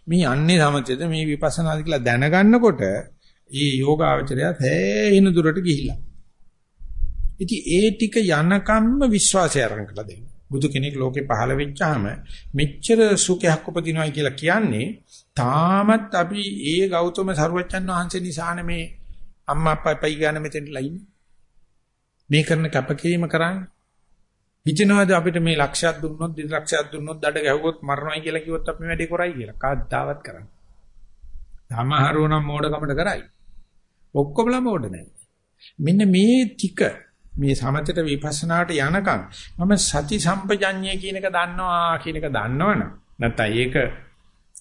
මේ යන්නේ සමතේද මේ විපස්සනාද කියලා දැනගන්නකොට මේ යෝගාවචරය තේින දුරට ගිහිලා. ඉතින් ඒ ටික යනකම්ම විශ්වාසය අරන් කළා දෙන්න. බුදු කෙනෙක් ලෝකේ පහළ වෙච්චාම මෙච්චර සුඛයක් උපදිනවයි කියලා කියන්නේ තාමත් අපි ඒ ගෞතම සරුවච්චන් වහන්සේ නිසානේ මේ අම්මා අප්පා පයි ගන්න මෙතෙන්ලා ඉන්නේ. මේ කරන කැපකිරීම කරන්නේ හිතනවාද අපිට මේ ලක්ෂයක් දුන්නොත් දෙක ලක්ෂයක් දුන්නොත් දඩ ගැහුවොත් මරණයි කියලා කිව්වොත් අපි මේ වැඩේ කරයි කියලා. කවදාවත් කරන්නේ. තමහරෝ නම් මෝඩකමට කරයි. ඔක්කොමලා මෝඩ නැහැ. මෙන්න මේ ටික මේ සමතට විපස්සනාට යනකම් මම සති සම්පජඤ්ඤය කියන එක දන්නවා කියන එක දන්නවනම් නැත්නම් ඒක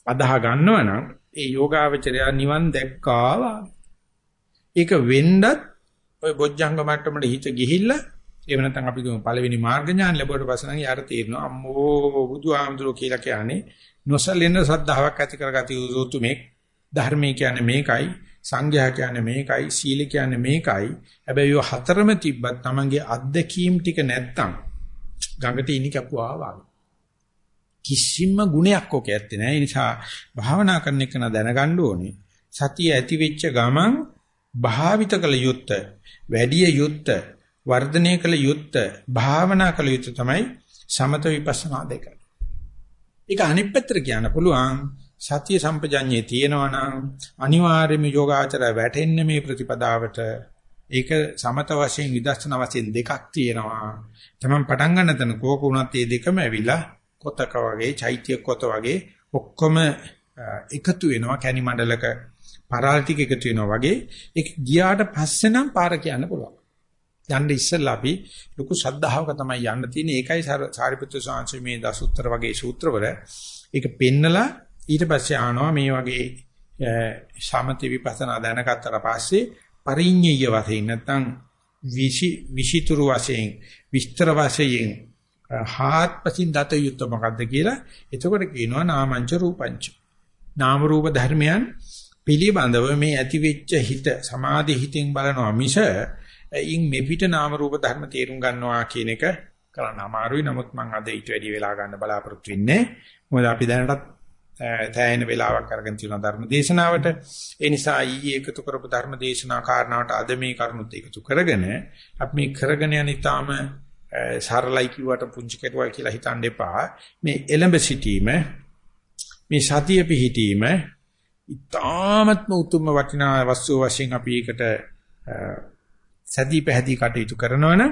අදාහ ගන්නවනම් ඒ යෝගාවචරය නිවන් දැක්කා ඒක වෙන්නත් ඔය බොජ්ජංග මට්ටමට හිත ගිහිල්ලා එහෙම නැත්නම් අපි කියමු පළවෙනි මාර්ග ඥාන ලැබුවට පස්සේ නම් යාර තේරෙනවා අම්මෝ බුදුහාමුදුරුවෝ කියලා කියන්නේ නොසලෙන සද්ධාාවක් ඇති කරගatiya යුතු මේ ධර්මයේ කියන්නේ මේකයි සංඝයා කියන්නේ මේකයි සීල කියන්නේ මේකයි. හැබැයි ඔය හතරම තිබ්බත් Tamange අත්දැකීම් ටික නැත්තම් ගඟට ඉනි කපුවා වගේ. කිසිම ගුණයක් ඔක ඇත්තේ නැහැ. ඒ නිසා භාවනා කරන එක දැනගන්න ඕනේ. සතිය ඇති වෙච්ච ගමන් භාවිත කළ යුත්ත වැඩි යුත්ත වර්ධනය කළ යුත්ත භාවනා කළ යුත්ත තමයි සමත විපස්සනා දෙක. ඒක අනිත් පැත්තට කියන්න පුළුවන් සතිය සම්පජඤ්ඤේ තියෙනවා නම් අනිවාර්යයෙන්ම යෝගාචරය වැටෙන්නේ මේ ප්‍රතිපදාවට ඒක සමත වශයෙන් විදර්ශනා වශයෙන් දෙකක් තියෙනවා. තමන් පටන් ගන්න තැන කෝක උනත් මේ දෙකම ඇවිලා කොතක වගේ චෛත්‍ය කොත වගේ ඔක්කොම එකතු වෙනවා කැනි මණ්ඩලක පරාල ටික එකතු වෙනවා වගේ ඒක ගියාට පස්සේ නම් පාර කියන්න පුළුවන්. යන්න ඉස්සෙල්ලා අපි ලොකු ශ්‍රද්ධාවක තමයි යන්න තියෙන්නේ. ඒකයි සාරිපුත්‍ර ස්වාමීන් මේ දසුත්තර වගේ සූත්‍රවල ඒක පෙන්නලා ඊට පස්සේ ආනවා මේ වගේ සමති විපස්සනා දැනගත්තට පස්සේ පරිඤ්ඤය වශයෙන් නැත්නම් විෂි විෂිතුරු වශයෙන් විස්තර වශයෙන් හාත්පසින් දත යුත්ත මොකද්ද කියලා එතකොට කියනවා නාමංච රූපංච නාම රූප ධර්මයන් පිළිබඳව මේ ඇති වෙච්ච හිත සමාධි හිතින් බලනවා මිස ඉන් මෙපිට නාම රූප ධර්ම තේරුම් ගන්නවා කියන එක කරන්න අමාරුයි. නමුත් මම අද ඊට වැඩි වෙලා ගන්න බලාපොරොත්තු වෙන්නේ. මොකද අපි දැනටත් තෑයෙන වෙලාවක් අරගෙන තියෙන ධර්ම දේශනාවට. ඒ නිසා ඊයේ එකතු කරපු ධර්ම දේශනා කාරණාවට අද මේ කරුණුත් එකතු කරගෙන අපි මේ කරගෙන යන ඊටාම සරලයි කිව්වට පුංචි කෙරුවා කියලා හිතන්න එපා. මේ එලඹ සිටීම මේ සතිය පිහිටීම ඊටාමත්ම උතුම් වටිනා වස්තුව වශයෙන් අපි ඒකට සැදී පැහැදී කටයුතු කරනවනම්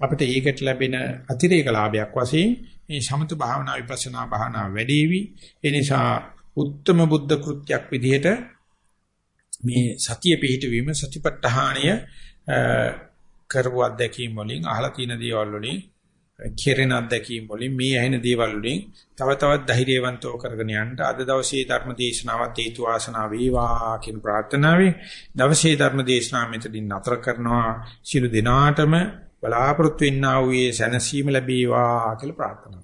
අපිට ඒකට ලැබෙන අතිරේක ලාභයක් වශයෙන් මේ සමත භාවනා විපස්සනා භාවනා වැඩිවි. ඒ නිසා උත්තම බුද්ධ කෘත්‍යයක් විදිහට මේ සතිය පිහිටවීම සතිපට්ඨානය කරපු අත්දැකීම් වලින් අහලා තියෙන දේවල් වලින් කෙරෙන අත්දැකීම් වලින් මේ ඇහෙන දේවල් වලින් තව තවත් ධෛර්යවන්තව කරගෙන යන්න අද දවසේ ධර්ම දේශනාවත් හේතු ආසනාව වේවා කියන ප්‍රාර්ථනාවෙන් දවසේ ධර්ම දේශනාව මෙතනින් නතර කරනවා. සියලු දෙනාටම බලාපොරොත්තු වෙන්නා වූ සැනසීම ලැබේවා කියලා ප්‍රාර්ථනා